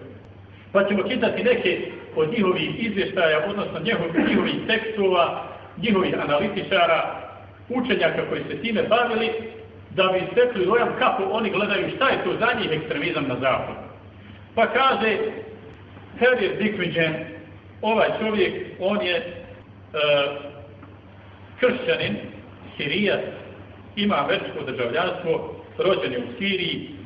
Pa ćemo čitati neke od njihovih izvještaja, odnosno njihovih, tekstova, njihovih analitičara, učenjaka koji se time bavili, da bi stekli dojam kako oni gledaju šta je to za njih ekstremizam na zapad. Pa kaže Harriet Dickwigen, ovaj čovjek, on je uh, kršćanin, sirijac, ima američko državljanstvo, rođen je u Siriji, uh,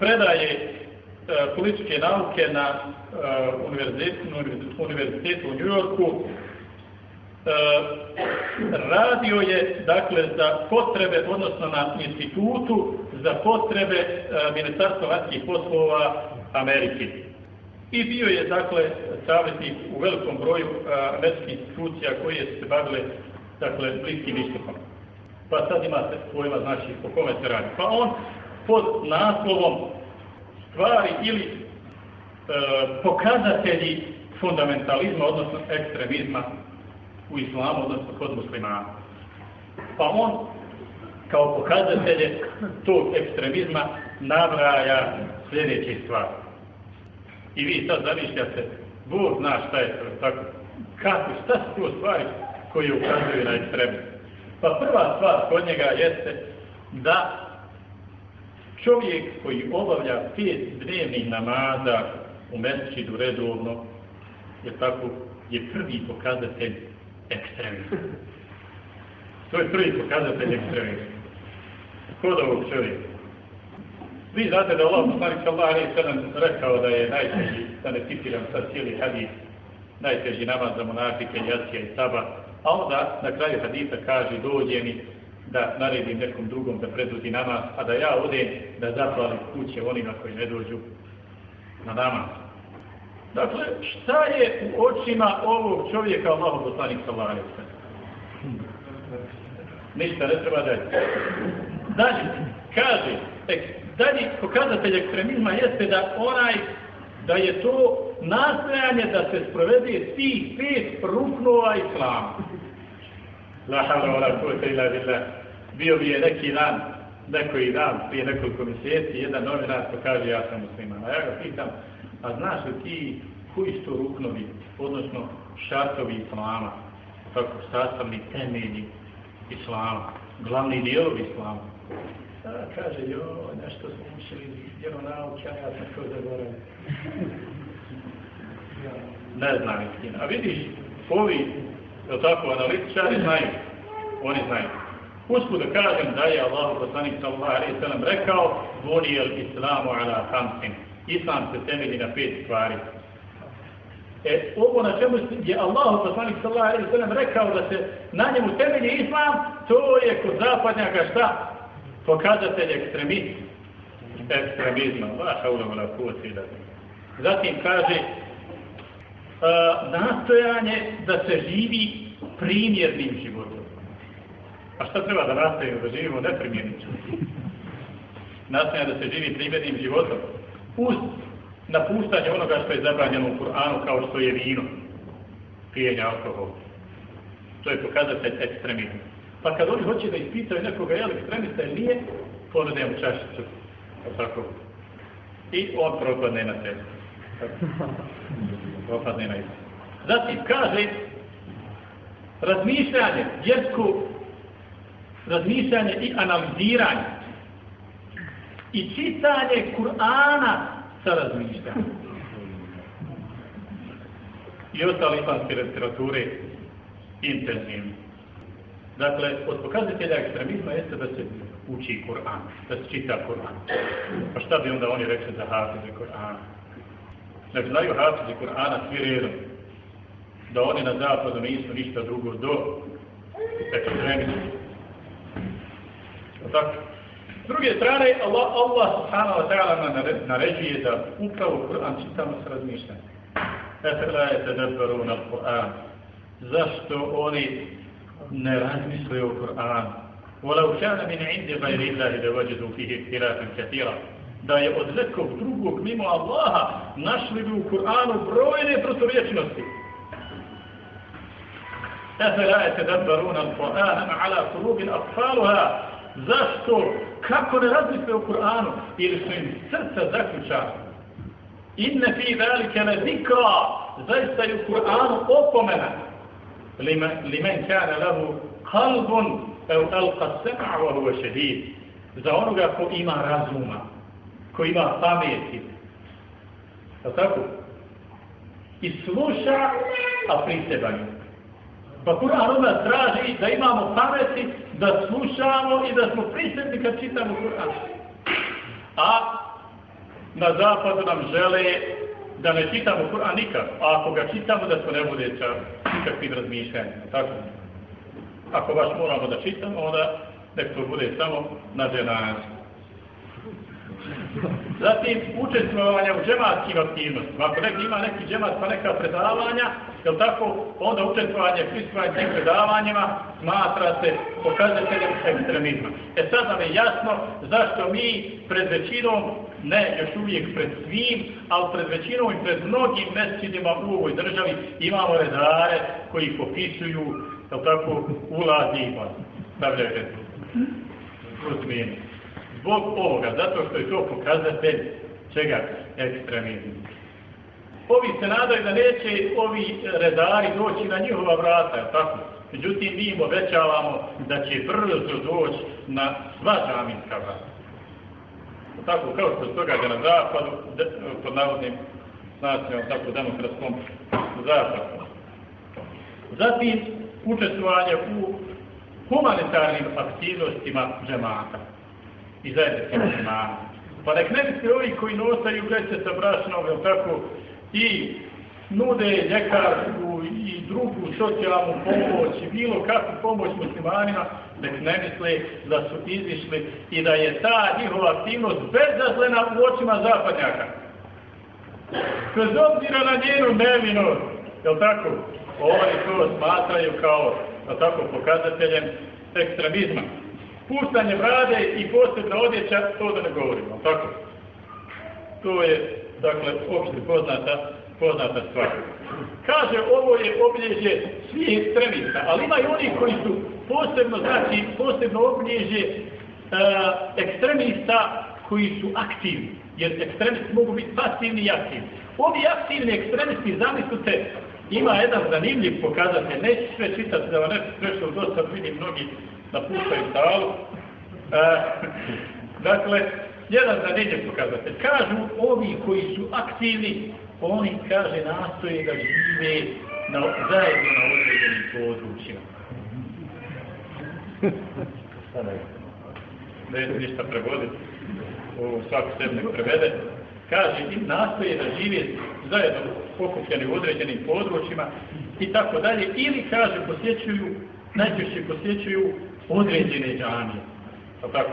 predaje uh, političke nauke na uh, univerzitetu, univerzitetu u New Yorku, E, radio je dakle za potrebe, odnosno na institutu za potrebe e, Ministarstva vanjskih poslova Amerike. I bio je dakle savjetnik u velikom broju e, američkih institucija koje su se bavile dakle bliskim istupom. Pa sad imate pojma znači o kome se radi. Pa on pod naslovom stvari ili e, pokazatelji fundamentalizma, odnosno ekstremizma u islamu, odnosno kod muslimana. Pa on kao pokazatelje tog ekstremizma nabraja sljedeće stvari. I vi sad zamišljate, Bog zna šta je tako, kako, šta su to stvari koje ukazuju na ekstremizam. Pa prva stvar kod njega jeste da čovjek koji obavlja pet dnevnih namaza u mesčidu redovno, je tako, je prvi pokazatelj ekstremizma. To je prvi pokazatelj ekstremizma. Kod ovog čovjeka. Vi znate da Allah poslanik sallallahu alejhi ve rekao da je najteži, da ne citiram sad cijeli hadis, najteži namaz za monafike, jacija i saba, a onda na kraju hadisa kaže dođe mi da naredim nekom drugom da predvodi namaz, a da ja odem da zapalim kuće onima koji ne dođu na namaz. Dakle, šta je u očima ovog čovjeka Allah poslanik sellem? Ništa ne treba dalje. Dalje, kaže, dalje pokazatelj ekstremizma jeste da onaj, da je to nastojanje da se sprovede tih pet ruknova islama. La havla billah. Bio bi je neki dan, neki dan, prije nekoliko mjeseci, jedan novinar to kaže ja sam musliman. A ja ga pitam, a znaš li ti koji su ruknovi, odnosno šartovi islama, tako sastavni temelji islama, glavni dijelovi islama. A, kaže, jo, nešto smo učili, jedno nauke, a ja sam to zaboravio. ne znam istina. A vidiš, ovi, je tako, analitičari znaju, oni znaju. Usput da kažem da je Allah poslanik sallallahu alaihi sallam rekao Buni el islamu ala hamsin. Islam se temelji na pet stvari. E, ovo na čemu je Allah poslanik sallallahu rekao da se na njemu temelji Islam, to je kod zapadnjaka šta? Pokazatelj ekstremizma. Ekstremizma. Wa la kuvvete Zatim kaže uh, nastojanje da se živi primjernim životom. A šta treba da nastavimo da živimo neprimjernim životom? Nastojanje da se živi primjernim životom. Uz napuštanje onoga što je zabranjeno u Kur'anu kao što je vino, pijenje alkohola. To je pokazatelj ekstremizma. Pa kad oni hoće da ispitaju nekoga je li ekstremista ili nije, ponude mu čašicu. Tako. I on propadne na tebi. Propadne na isti. Zatim kaže razmišljanje, vjersko razmišljanje i analiziranje i čitanje Kur'ana sa razmišljanjem. I ostale islamske literature intenzivno. Dakle, od pokazatelja ekstremizma jeste da se uči Kur'an, da se čita Kur'an. Pa šta bi onda oni rekli za hafize Kur'ana? Ne znaju hafize Kur'ana svi redom. Da oni na zapadu nisu ništa drugo do ekstremizma. Tako. S druge strane, Allah, Allah subhanahu wa ta'ala naređuje da upravo Kur'an čitamo s razmišljanjem. Efela je tedabbaru na Kur'an. Zašto oni ne razmisle o Kur'anu? ولو كان من عند غير الله لوجدوا فيه اختلافا كثيرا da je od nekog drugog mimo Allaha našli bi u Kur'anu brojne proturječnosti. أفلا يتدبرون القرآن على قلوب أقفالها Zašto? Kako ne razmisle o Kur'anu? Ili su im srca zaključana? Inne fi velike ne zikra. Zaista je u Kur'anu opomena. Limen kane lahu kalbun ev alqa sema wa huwa šehid. Za onoga ko ima razuma, ko ima pameti. Je tako? I sluša, a prisebanje. Pa Kur'an onda traži da imamo pameti, da slušamo i da smo prisjetni kad čitamo Kur'an. A na zapadu nam žele da ne čitamo Kur'an nikad, a ako ga čitamo da to ne bude sa nikakvim razmišljanjem. Tako? Ako baš moramo da čitamo, onda nek to bude samo na dženazu. Zatim učestvovanja u džematskim aktivnostima. Ako neki ima neki džemat pa neka predavanja, jel tako, onda učestvovanje prisustvovanje tim predavanjima smatra se pokazateljem ekstremizma. E sad nam je jasno zašto mi pred većinom, ne još uvijek pred svim, ali pred većinom i pred mnogim mesečinima u ovoj državi imamo redare koji popisuju, jel tako, ulazi i stavljaju redu. Zbog ovoga, zato što je to pokazatelj čega ekstremizmu. Ovi se nadaju da neće ovi redari doći na njihova vrata, tako? Međutim, mi im obećavamo da će brzo doći na sva džaminska vrata. Tako kao što se događa na zapadu, pod navodnim nacijom, tako demokratskom zapadu. Zatim, učestvovanje u humanitarnim aktivnostima džemata i zajednice muslimana. Pa nek ne misle ovi koji nosaju vreće sa brašnom, jel tako, i nude ljekarsku i drugu socijalnu pomoć i bilo kakvu pomoć muslimanima, nek ne misle da su izišli i da je ta njihova aktivnost bezazlena u očima zapadnjaka. Kroz obzira na njenu nevinost, jel tako, oni to smatraju kao, jel tako, pokazateljem ekstremizma puštanje brade i posebna odjeća, to da ne govorimo, tako? To je, dakle, opšte poznata, poznata stvar. Kaže, ovo je obilježje svih ekstremista, ali ima i oni koji su posebno, znači, posebno obilježje e, ekstremista koji su aktivni, jer ekstremisti mogu biti pasivni i aktivni. Ovi aktivni ekstremisti, zamislite, ima jedan zanimljiv pokazatelj, neću sve čitati da vam ne prešao dosta, vidim mnogi napuštaju salu. E, dakle, jedan zanimljiv pokazatelj. Kažu ovi koji su aktivni, oni, kaže, nastoje da žive na, zajedno na određenim područjima. Ne ništa prevoditi. U svaku sebi prevede. Kaže, nastoje da žive zajedno pokupljeni u određenim područjima i tako dalje. Ili, kaže, posjećuju, najčešće posjećuju određene džanije. Tako.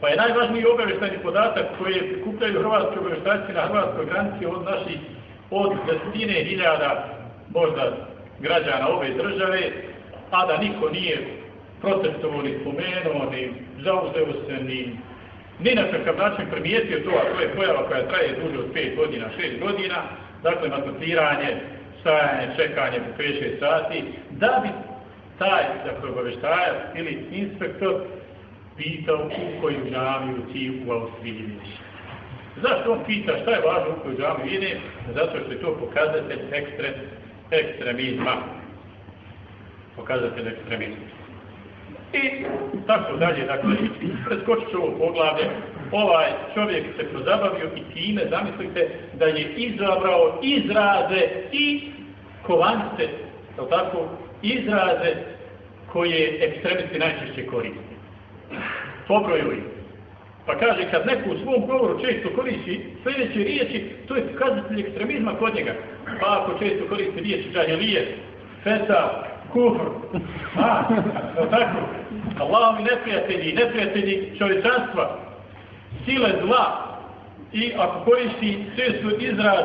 Pa je najvažniji obaveštajni podatak koji je prikupljaju hrvatske obaveštajci na hrvatskoj granici od naših od desetine hiljada možda građana ove države, a da niko nije protestovao ni spomenuo, ni zauzeo se, ni, ni na kakav način primijetio to, a to je pojava koja traje duže od 5 godina, 6 godina, dakle matutiranje, stajanje, čekanje po 5-6 sati, da bi taj, dakle, obaveštajac ili inspektor pitao u koju džamiju ti u Austriji ideš. Zašto on pita šta je važno u koju džamiju ide? Zato što je to pokazatelj ekstre, ekstremizma. Pokazatelj ekstremizma. I tako dalje, dakle, preskočit ću ovo poglavlje, ovaj čovjek se pozabavio i time, zamislite, da je izabrao izraze i kovanice, tako, izraze koje ekstremisti najčešće koriste. Pobroju ih. Pa kaže, kad neko u svom govoru često koristi sljedeće riječi, to je pokazatelj ekstremizma kod njega. Pa ako često koristi riječi džahilije, feta, kufr, a, no tako, Allah mi neprijatelji, neprijatelji čovječanstva, sile zla, i ako koristi često izraz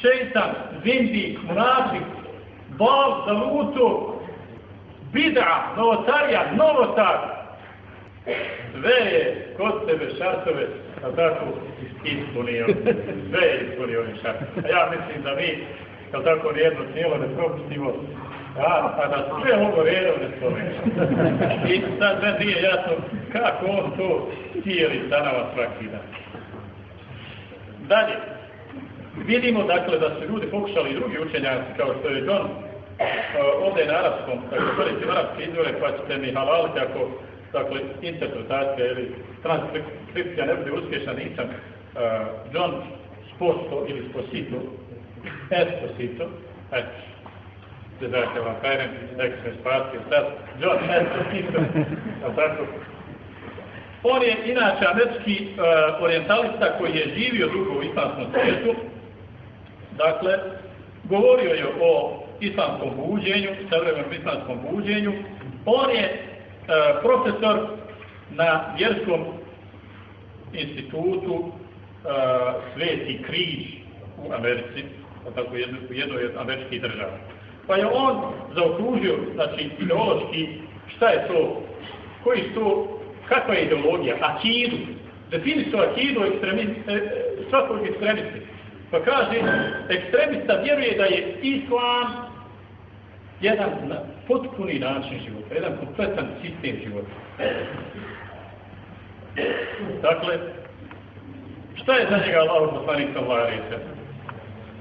šeitan, zindi, munafik, bal, zaluto, bid'a, novotarija, novotar. Sve je kod tebe šartove, a tako ispunio. Sve je ispunio ovim šartove. A ja mislim da mi, kao tako nijedno tijelo ne propustimo, a, a da sve ovo redom ne. I sad sve nije jasno kako on to cijeli stanava svaki dan. Dalje, vidimo dakle da su ljudi pokušali i drugi učenjaci kao što je John ovdje je na arapskom, ako koristimo arapske izvore, pa ćete mi halaliti ako dakle, interpretacija ili transkripcija ne bude uspješna, nisam uh, John Sposto ili Sposito, Esposito, eto, Jezake vam kajrem, nek se spasio sad, John Esposito, tako, On je inače američki uh, orientalista koji je živio dugo u islamskom svijetu. Dakle, govorio je o islamskom buđenju, savremenom islamskom buđenju. On je e, profesor na vjerskom institutu uh, Sveti križ u Americi, tako jedno, u jednoj od američkih država. Pa je on zaokružio, znači, ideološki, šta je to, koji su kakva je ideologija, akidu, definisao akidu ekstremist, e, svakog ekstremisti. Pa kaže, ekstremista vjeruje da je islam jedan potpuni način života, jedan kompletan sistem života. Dakle, šta je za njega Allah poslanik sallallahu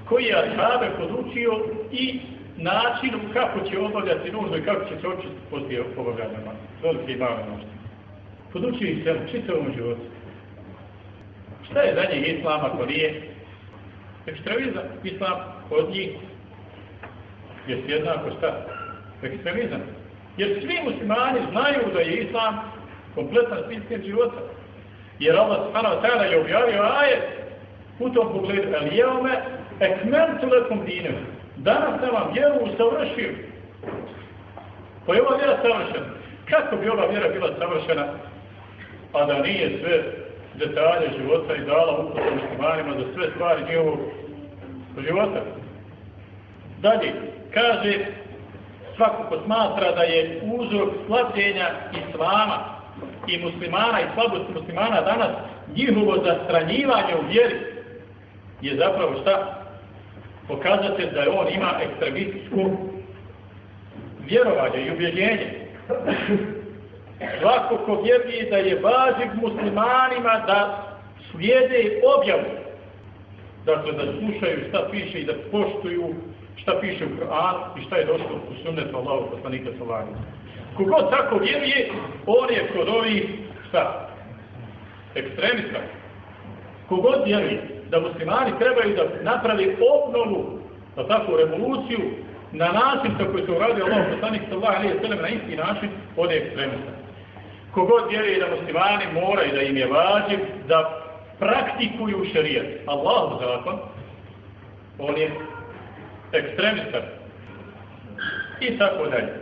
Koji je ashabe podučio i način kako će obavljati nužno i kako će se očistiti poslije obavljanja velike i male nošte. Podučio ih se u čitavom životu. Šta je za njih islam ako nije ekstremizam? Islam od njih je jednako šta? Ekstremizam. Jer svi muslimani znaju da je islam kompletan sistem života. Jer Allah subhanahu wa ta'ala je objavio ajet u tom pogledu, ali je ome ekmentu lekom dinem. Danas sam vam vjeru usavršio. Pa je ova vjera savršena. Kako bi ova vjera bila savršena, a da nije sve detalje života i dala uputu muslimanima za sve stvari njihovog života? Dalje, kaže, svako ko smatra da je uzrok slabljenja islama i muslimana i slabosti muslimana danas njihovo zastranjivanje u vjeri je zapravo šta? Pokazatelj da je on ima ekstremističku vjerovanje i ubjeđenje. Svako ko vjeruje da je važiv muslimanima da slijede objavu. Dakle, da slušaju šta piše i da poštuju šta piše u Kur'an i šta je došlo u sunnetu Allahu poslanika sallallahu Kogod tako vjeruje, on je kod ovih šta? Ekstremista. Kogod vjeruje da muslimani trebaju da napravi obnovu, da tako revoluciju, na način kako je to uradio Allah poslanik sallallahu alejhi ve sellem na isti način, on je ekstremista. Kogod vjeruje da muslimani moraju da im je važiv da praktikuju šerijat, Allahu zakon, on je ekstremista i tako dalje.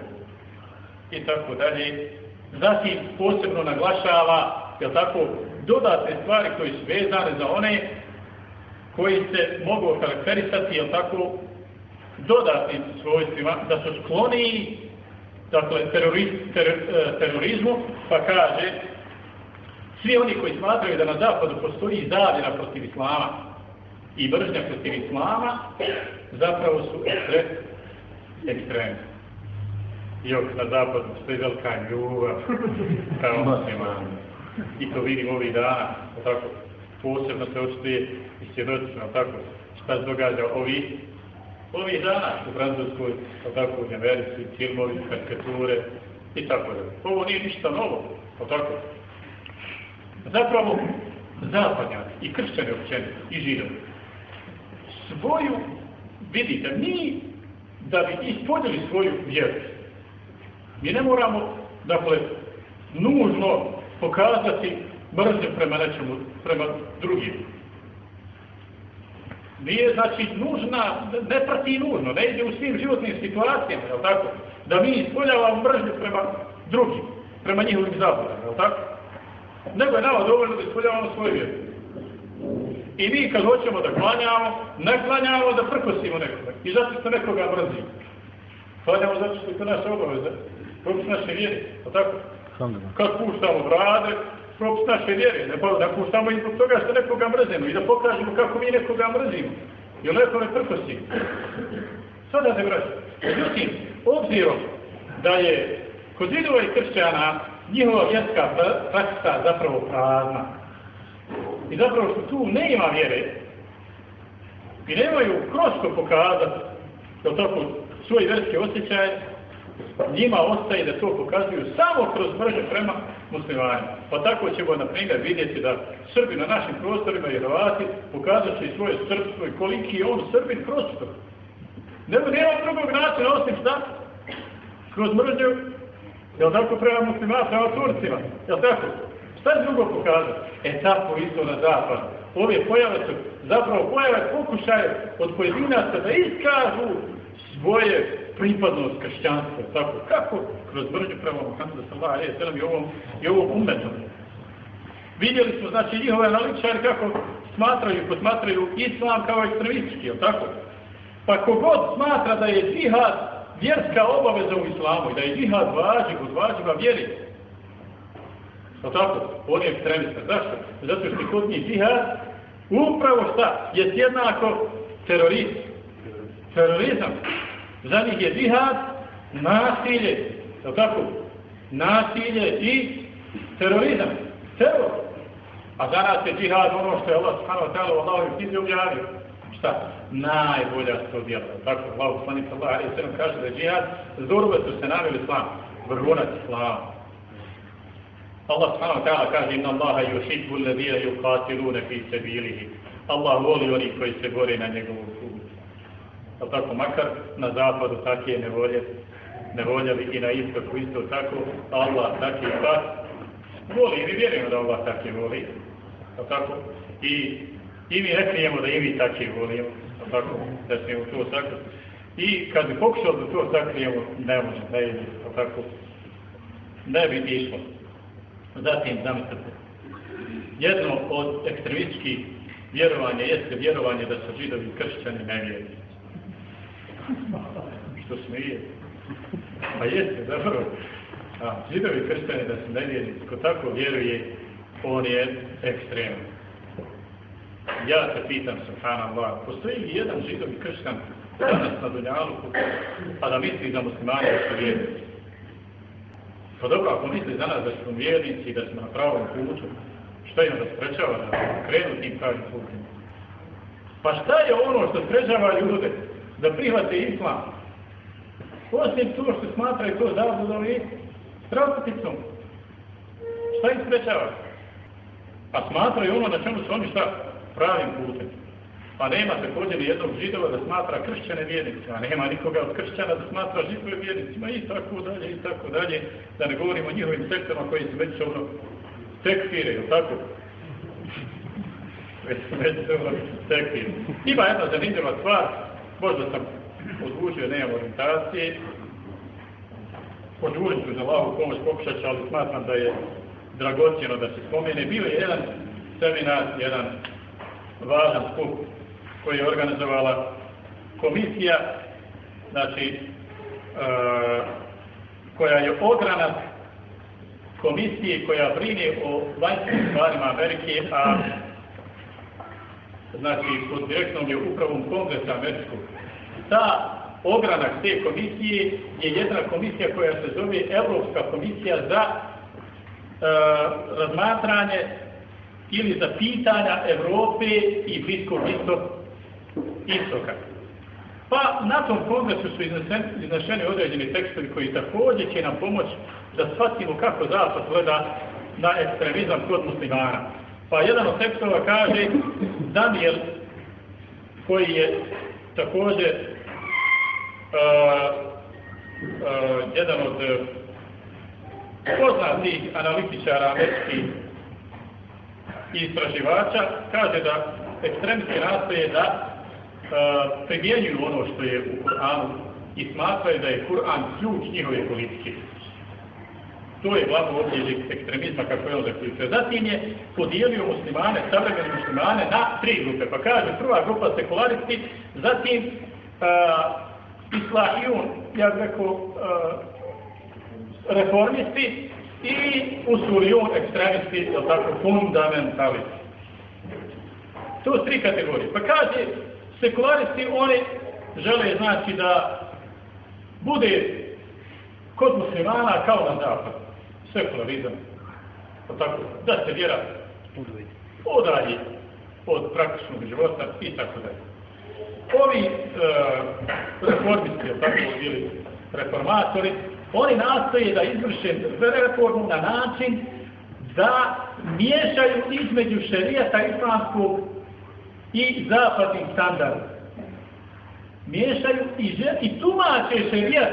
I tako dalje. Zatim posebno naglašava, jel tako, dodatne stvari koji su vezane za one koji se mogu karakterisati, jel tako, dodatnim svojstvima, da su skloni dakle, teroriz, ter, e, terorizmu, pa kaže svi oni koji smatraju da na zapadu postoji zavjera protiv islama i mržnja protiv islama, zapravo su ekstrem, ekstremni. Jok na zapadu stoji velika ljubav kao muslimani. I to vidim ovih dana, tako, posebno se očituje i svjedočimo, tako, šta se događa ovi, ovih dana u Francuskoj, tako, u Americi, filmovi, karikature i tako da. Ovo nije ništa novo, tako. Zapravo, zapadnjaci i kršćani općenito i židovi svoju vidite, mi da bi ispodili svoju vjeru, mi ne moramo, dakle, nužno pokazati mržnje prema nečemu, prema drugim. Nije, znači, nužna, ne prati nužno, ne ide u svim životnim situacijama, je tako? Da mi ispoljavamo mržnju prema drugim, prema njihovim zabudama, je tako? Nego je nama dovoljno da ispoljavamo svoju vjeru. I mi kad hoćemo da klanjamo, ne klanjamo da prkosimo nekoga. I zato što nekoga mrzimo. Klanjamo zato što je to naša obaveza. Propis naše vjere. O tako? Kad puštamo brade, propis naše vjere. Ne pa da puštamo i zbog toga što nekoga mrzimo. I da pokažemo kako mi nekoga mrzimo. I on neko ne prkosimo. Sada ne vraća. Međutim, obzirom da je kod židova i kršćana njihova vjerska praksa zapravo prazna, I zapravo što tu ne ima vjere i nemaju kroz pokazati da tako svoje vjerske osjećaje, njima ostaje da to pokazuju samo kroz mrže prema muslimanima. Pa tako ćemo, na primjer, vidjeti da Srbi na našim prostorima i Hrvati pokazat će i svoje srpstvo i koliki je on Srbin kroz to. Nego nema drugog načina osim šta? Kroz mržnju, jel tako prema muslimanima, prema Turcima, jel tako? Je drugo pokazati? E tako isto na zapad. Ove pojave su zapravo pojave pokušaje od pojedinaca da iskažu svoje pripadnost kršćanstva. Tako, kako? Kroz mržnju prema Muhammedu sallallahu alaihi sallam i ovom, i ovom umetom. Vidjeli smo, znači, njihove analitičari kako smatraju, posmatraju islam kao ekstremistički, jel tako? Pa kogod smatra da je džihad vjerska obaveza u islamu i da je džihad vađiv, od vađiva vjeri, jel tako? On je ekstremista. Zašto? Zato što je kod njih džihad upravo šta? Je jednako terorist. Terorizam. Za njih je džihad nasilje, jel tako? Nasilje i terorizam. Teror. A za nas je džihad ono što je Allah subhanahu wa ta'ala knjizi objavio. Šta? Najbolja sto djela. Tako, Allah poslanik sallallahu kaže da je džihad zorbetu se navili islam. Vrhunac islam. Allah subhanahu wa ta'ala kaže inna Allaha yuhibbu alladhina yuqatiluna fi sabilihi. Allah voli oni koji se bore na njegovom putu. Al tako makar na zapadu takije nevolje, nevoljeli i na istoku isto tako, Allah taki pa voli i mi vjerujemo da Allah taki voli. Al tako i i mi ne krijemo da i mi taki volimo. Al tako da smijemo to sakriti. I kad bi pokušali da to sakrijemo, ne može, ne ide, tako, ne bi išlo. Zatim, zamislite, jedno od ekstremističkih vjerovanja jeste vjerovanje da su židovi kršćani nevjerni. Što smije? Pa jeste, dobro. A, židovi kršćani da su nevjerni, ko tako vjeruje, on je ekstrem. Ja se pitam, subhanallah, postoji li jedan židovi kršćan danas na Dunjaluku, a da misli da muslimani su vjernici? Pa dobro, ako misli za nas da smo vjernici da smo na pravom putu, šta im da sprečava da krenu tim pravim putem? Pa šta je ono što sprečava ljude da prihvate islam? Osim to što smatraju to zabudom i stravoticom. Šta im sprečava? Pa smatraju ono na čemu su oni šta? Pravim putem. Pa nema također jednog židova da smatra kršćane vjernicima, nema nikoga od kršćana da smatra židove vjernicima i tako dalje i tako dalje, da ne govorimo o njihovim sektama koji su međusobno tekfire, ili tako? Već su međusobno tekfire. Ima jedna zanimljiva stvar, možda sam odvučio, nemam orientacije, odvučit ću za lavu pomoć, pokušat ali smatram da je dragocjeno da se spomene. Bio je jedan seminar, jedan važan skup koji je organizovala komisija, znači, e, koja je ogranak komisije koja brine o vanjskim stvarima Amerike, a znači pod direktnom je upravom kongresa američkog. Ta ogranak te komisije je jedna komisija koja se zove Evropska komisija za e, razmatranje ili za pitanja Evrope i Bliskog istoka. Pa na tom kongresu su iznešeni određeni tekstovi koji također će nam pomoći da shvatimo kako zapad gleda na ekstremizam kod muslimana. Pa jedan od tekstova kaže Daniel, koji je također uh, uh, jedan od uh, poznatih analitičara američkih istraživača, kaže da ekstremisti nastoje da primjenjuju ono što je u Kur'anu i smatraju da je Kur'an ključ njihove politike. To je glavno obilježje ekstremizma kako je on zaključio. Zatim je podijelio muslimane, savremene muslimane na tri grupe. Pa kaže prva grupa sekularisti, zatim uh, islahijun, ja bih rekao, uh, reformisti i usulijun, ekstremisti, je tako, fundamentalisti. To su tri kategorije. Pa kaže, sekularisti, oni žele znači da bude kod muslimana kao na zapadu sekularizam, pa tako, da se vjera udalji od praktičnog života i tako dalje. Ovi e, reformisti, tako, ili reformatori, oni nastoje da izvrše reformu na način da miješaju između šerijata islamskog i zapadnih standarda. Miješaju i, i tumače šerijat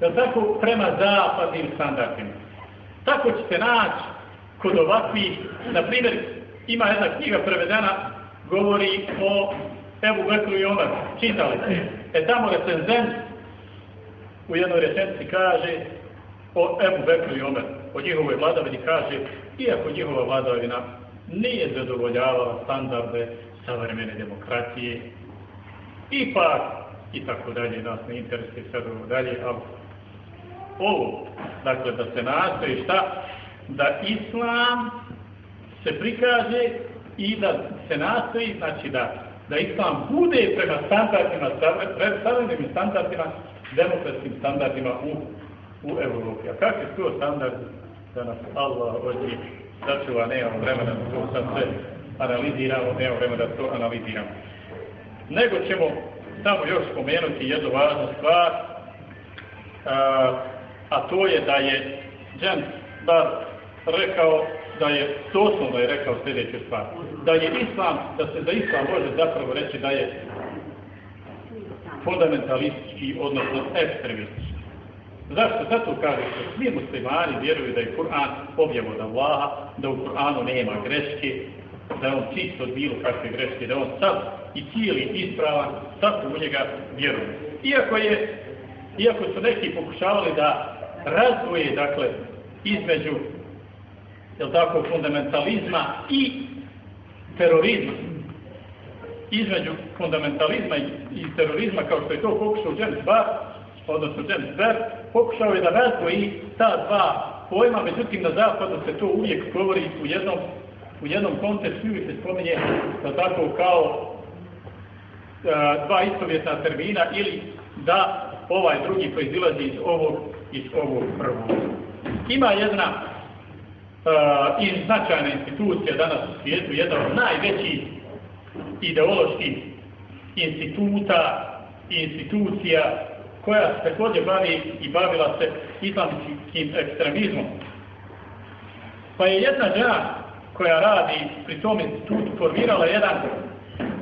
da tako prema zapadnim standardima. Tako ćete naći kod ovakvih, na primjer, ima jedna knjiga prevedena, govori o Ebu Bekru i Omer, čitali ste. E tamo recenzent u jednoj rečenci kaže o Ebu Bekru i Omer, o njihovoj vladavini kaže, iako njihova vladavina nije zadovoljavala standarde savremene demokratije, ipak, i tako dalje, nas ne interesuje sad ovo dalje, ali ovo, dakle, da se nastoji šta? Da islam se prikaže i da se nastoji, znači da, da islam bude prema standardima, prema savremenim standardima, demokratskim standardima u, u Evropi. A kakvi su to standardi da nas Allah ovdje sačuva, nemamo vremena da to sve analiziramo, nemamo vremena da to analiziramo. Nego ćemo samo još spomenuti jednu važnu stvar, a, a to je da je James Bar rekao da je, doslovno je rekao sljedeću stvar, da je islam, da se za islam može zapravo reći da je fundamentalistički, odnosno ekstremistički. Zašto? Zato kaže se, svi muslimani vjeruju da je Kur'an objav od Allaha, da u Kur'anu nema greške, da je on čist od bilo kakve greške, da on sad i cijeli ispravan, sad u njega vjeruju. Iako, je, iako su neki pokušavali da razdvoje, dakle, između jel tako, fundamentalizma i terorizma. Između fundamentalizma i, terorizma, kao što je to pokušao James Barr, odnosno James Barr, pokušao je da razdvoji ta dva pojma, međutim na zapadu se to uvijek govori u jednom, u jednom kontekstu, uvijek se spominje da tako kao a, dva istovjetna termina ili da ovaj drugi proizilazi iz ovog, iz ovog prvog. Ima jedna uh, i značajna institucija danas u svijetu, jedna od najvećih ideoloških instituta i institucija koja se također bavi i bavila se islamskim ekstremizmom. Pa je jedna žena koja radi pri tom institutu formirala jedan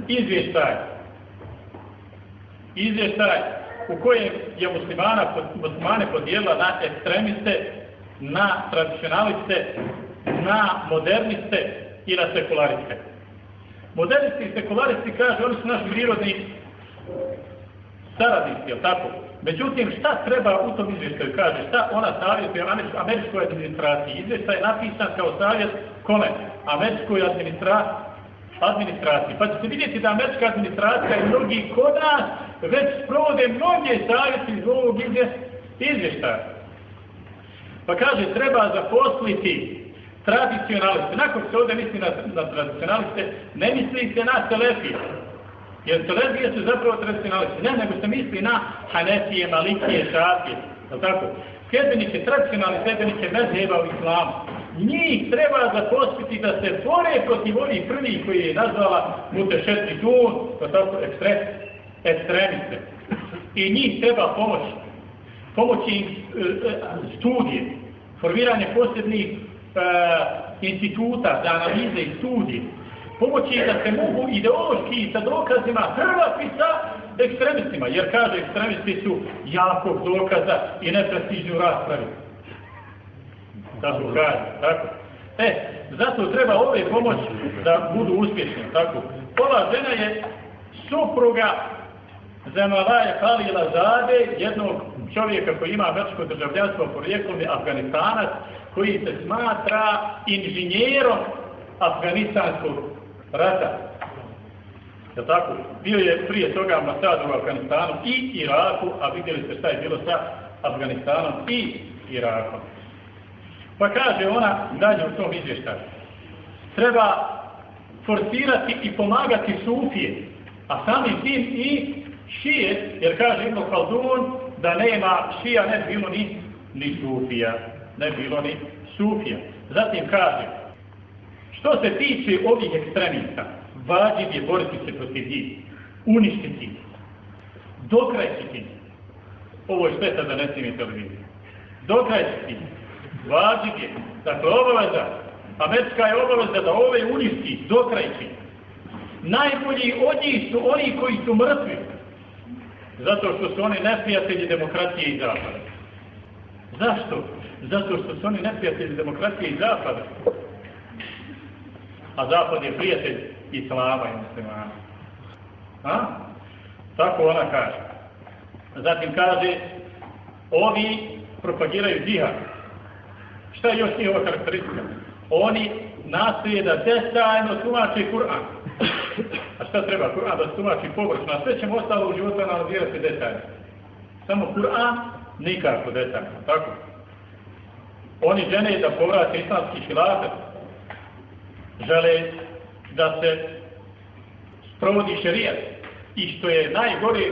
izvještaj izvještaj u kojem je muslimana, muslimane podijelila na ekstremiste na tradicionaliste, na moderniste i na sekulariste. Modernisti i sekularisti kaže, oni su naši prirodni saradnici, jel tako? Međutim, šta treba u tom izvještaju? Kaže, šta ona savjetuje američkoj administraciji? Izvještaj je napisan kao savjet kome? Američkoj administraciji administraciji. Pa ćete vidjeti da američka administracija i mnogi kod nas već sprovode mnoge savjeti iz ovog izvještaja. Pa kaže, treba zaposliti tradicionaliste. Nakon se ovdje misli na, na tradicionaliste, ne misli se na telefije. Jer telefije su zapravo tradicionaliste. Ne, nego se misli na Hanefije, Malikije, Šafije. Je tako? Sljedbenike, tradicionalne sljedbenike mezheba u islamu. Njih treba zaposliti da se bore protiv ovih prvih koji je nazvala Mutešetri Tun, je tako, ekstre, ekstremiste. I njih treba pomoći. Pomoći im e, e, studije, formiranje posebnih e, instituta za analize i studije, pomoći da se mogu ideološki sa dokazima hrvati sa ekstremistima, jer kaže ekstremisti su jakog dokaza i neprestižnu raspravi. Tako kaže, tako. E, zato treba ove pomoći da budu uspješni, tako. Ova žena je supruga Zemalaje Halila Zade, jednog čovjeka koji ima američko državljanstvo porijeklom je Afganistanac, koji se smatra inženjerom Afganistanskog rata. Je tako? Bio je prije toga ambasad u Afganistanu i Iraku, a vidjeli ste šta je bilo sa Afganistanom i Irakom. Pa kaže ona dalje u tom izvještaju. Treba forsirati i pomagati Sufije, a sami tim i šije, jer kaže Ibn Khaldun da nema šija, ne bilo ni, ni sufija. Ne bilo ni sufija. Zatim kaže, što se tiče ovih ekstremista, vađiv je boriti se protiv njih, uništiti, dokrajčiti, ovo je šteta da ne snimi televiziju, dokrajčiti, vađiv je, dakle obaveza, Američka je obaveza da ove uništi, dokrajči. Najbolji od njih su oni koji su mrtvi, Zato što su oni neprijatelji demokratije i zapada. Zašto? Zato što su oni neprijatelji demokratije i zapada. A zapad je prijatelj islama i muslimana. A? Tako ona kaže. Zatim kaže, ovi propagiraju džihad. Šta je još njihova karakteristika? Oni nastoje da detaljno tumače Kur'an. A šta treba? Kur'an da tumači površno, a sve ćemo ostalo u životu analizirati detaljno. Samo Kur'an nikako detaljno, tako? Oni žene da povrate islamski hilafet, žele da se provodi šerijat. I što je najgore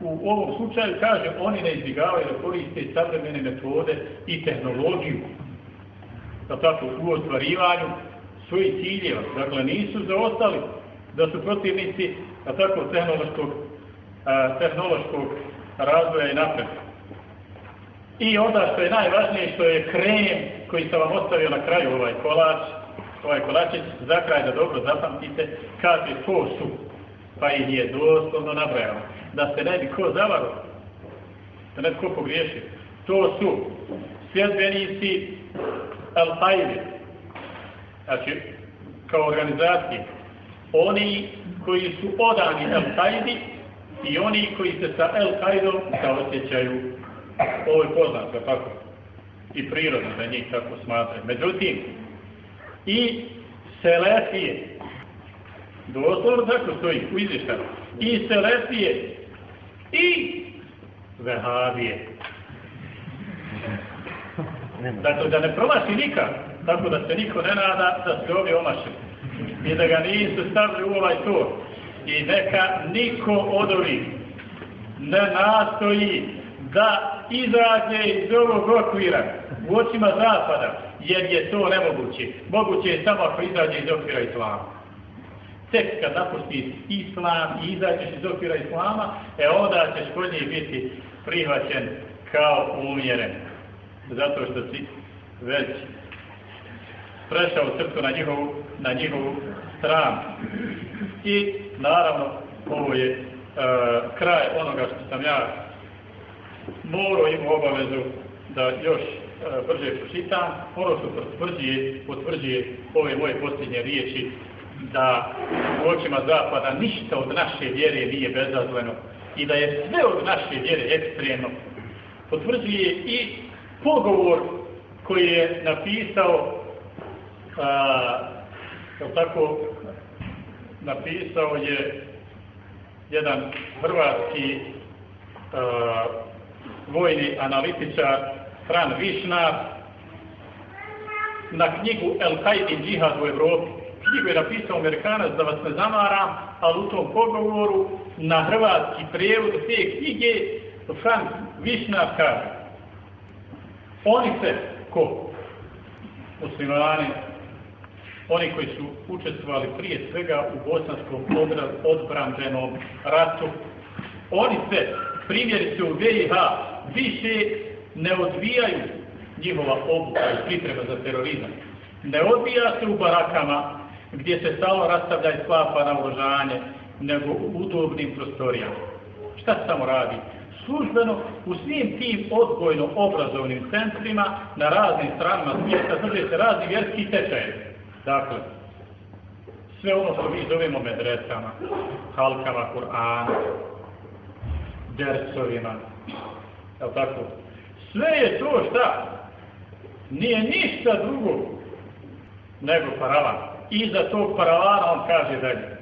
u ovom slučaju, kaže, oni ne izbjegavaju da koriste savremene metode i tehnologiju da tako, u ostvarivanju svojih ciljeva. Dakle, nisu zaostali da su protivnici da tako, tehnološkog, a, tehnološkog razvoja i napretka. I onda što je najvažnije, što je krem koji sam vam ostavio na kraju ovaj kolač, ovaj kolačić, za kraj da dobro zapamtite, kaže ko su, pa ih je doslovno nabrajao. Da se ne bi ko zavaro, da ne ko pogriješi. To su sljedbenici Al-Qaidi, znači kao organizacije, oni koji su odani Al-Qaidi i oni koji se sa Al-Qaidom osjećaju, ovo je poznato, tako, i prirodno da njih tako smatraju. Međutim, i Selefije, doslovno tako stoji u izvještaju, i Selefije, i Vehavije. Dakle, da ne promaši nikad, tako da se niko ne nada da se ovi omaši. I da ga nisu stavili u ovaj to. I neka niko od ovih ne nastoji da izađe iz ovog okvira u očima zapada, jer je to nemoguće. Moguće je samo ako izađe iz okvira islama. Tek kad napusti islam i izađeš iz okvira islama, e onda ćeš kod njih biti prihvaćen kao umjeren zato što si već prešao crtu na njihovu, na njihovu stranu. I naravno, ovo je uh, kraj onoga što sam ja morao imao obavezu da još brže pročitam. Što potvrđuje, potvrđuje ove moje posljednje riječi da u očima zapada ništa od naše vjere nije bezazleno i da je sve od naše vjere ekstremno. Potvrđuje i pogovor koji je napisao a, tako napisao je jedan hrvatski a, vojni analitičar Fran Višnar na knjigu El Qaidi džihad u Evropi. Knjigu je napisao Amerikanac da vas ne zamaram, ali u tom pogovoru na hrvatski prijevod te knjige Fran Višnar kaže Oni se, ko? Muslimani, oni koji su učestvovali prije svega u bosanskom odbranđenom ratu, oni se, primjerice u BiH, više ne odvijaju njihova obuka i priprema za terorizam. Ne odvija se u barakama gdje se stalo rastavlja i sklapa na uložanje, nego u udobnim prostorijama. Šta se samo radi? službeno u svim tim odgojno-obrazovnim centrima na raznim stranama svijeta drže se razni vjerski tečaje. Dakle, sve ono što mi zovemo medresama, halkama, Kur'ana, dercovima, je tako? Sve je to šta? Nije ništa drugo nego paravan. Iza tog paravana on kaže dalje.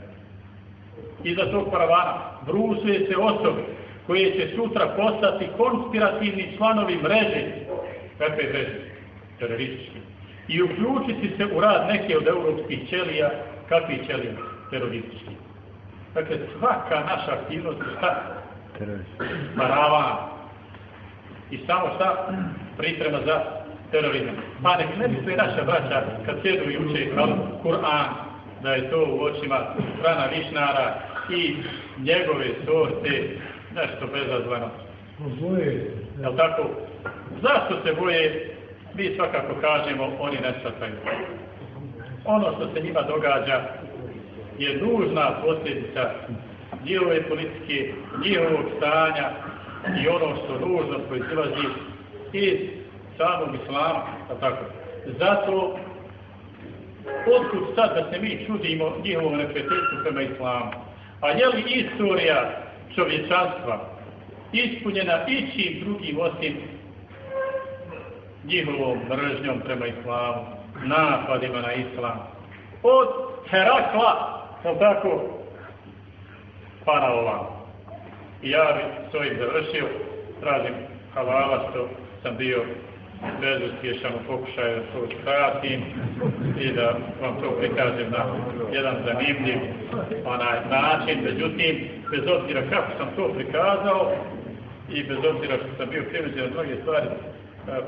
Iza tog paravana brusuje se osobe koje će sutra postati konspirativni članovi mreže, kakve mreže, teroristički, i uključiti se u rad neke od evropskih ćelija, kakvi ćelija, teroristički. Dakle, svaka naša aktivnost je šta? Marava. I samo šta? Priprema za terorizam. Pa nek ne sve naša braća, kad sjedu i uče Kur'an, da je to u očima Frana Višnara i njegove sorte, nešto bezazvano. Boje. Jel tako? Zašto se boje? Mi svakako kažemo, oni ne shvataju. Ono što se njima događa je nužna posljedica njihove politike, njihovog stanja i ono što nužno proizilazi iz samog islama, tako. Zato, otkud sad da se mi čudimo njihovom neprijateljstvu prema islamu? A je li istorija čovječanstva ispunjena ićim drugim osim njihovom mržnjom prema islamu, napadima na islam. Od Herakla, sam tako, pa ovam. Ja bi s ovim završio, tražim halala što sam bio bezuspješan u pokušaju da to skratim i da vam to prikažem na jedan zanimljiv onaj način. Međutim, bez obzira kako sam to prikazao i bez obzira što sam bio primeđen na mnoge stvari e,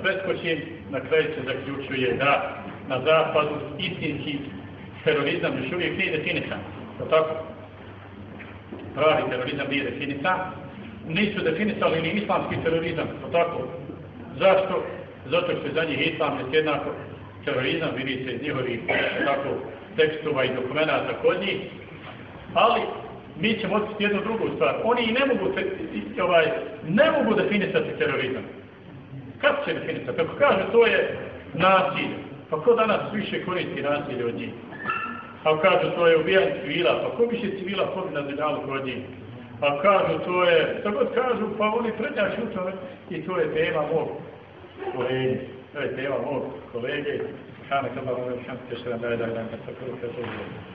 preskočim, na kraju se zaključuje da na zapadu istinski terorizam još uvijek nije definisan. Tako? Pravi terorizam nije definisan. Nisu definisali ni islamski terorizam. Tako? Zašto? zato što je za njih islam je jednako terorizam, vidi se iz njihovih tako, tekstova i dokumenta kod njih, ali mi ćemo otići jednu drugu stvar. Oni ne mogu, te, ovaj, ne mogu definisati terorizam. Kako će definisati? Ako kaže to je nasilje, pa ko danas više koristi nasilje od njih? Ako kažu to je ubijanje civila, pa ko više civila pobi na zeljalu kod njih? Pa kažu to je, što god kažu, pa oni prednjači u tome i to je tema mog kolege. To je tema mog kolege. Subhanak Allah, wa bihamdika, ashhadu an la ilaha illa anta, astaghfiruka wa atubu ilayk.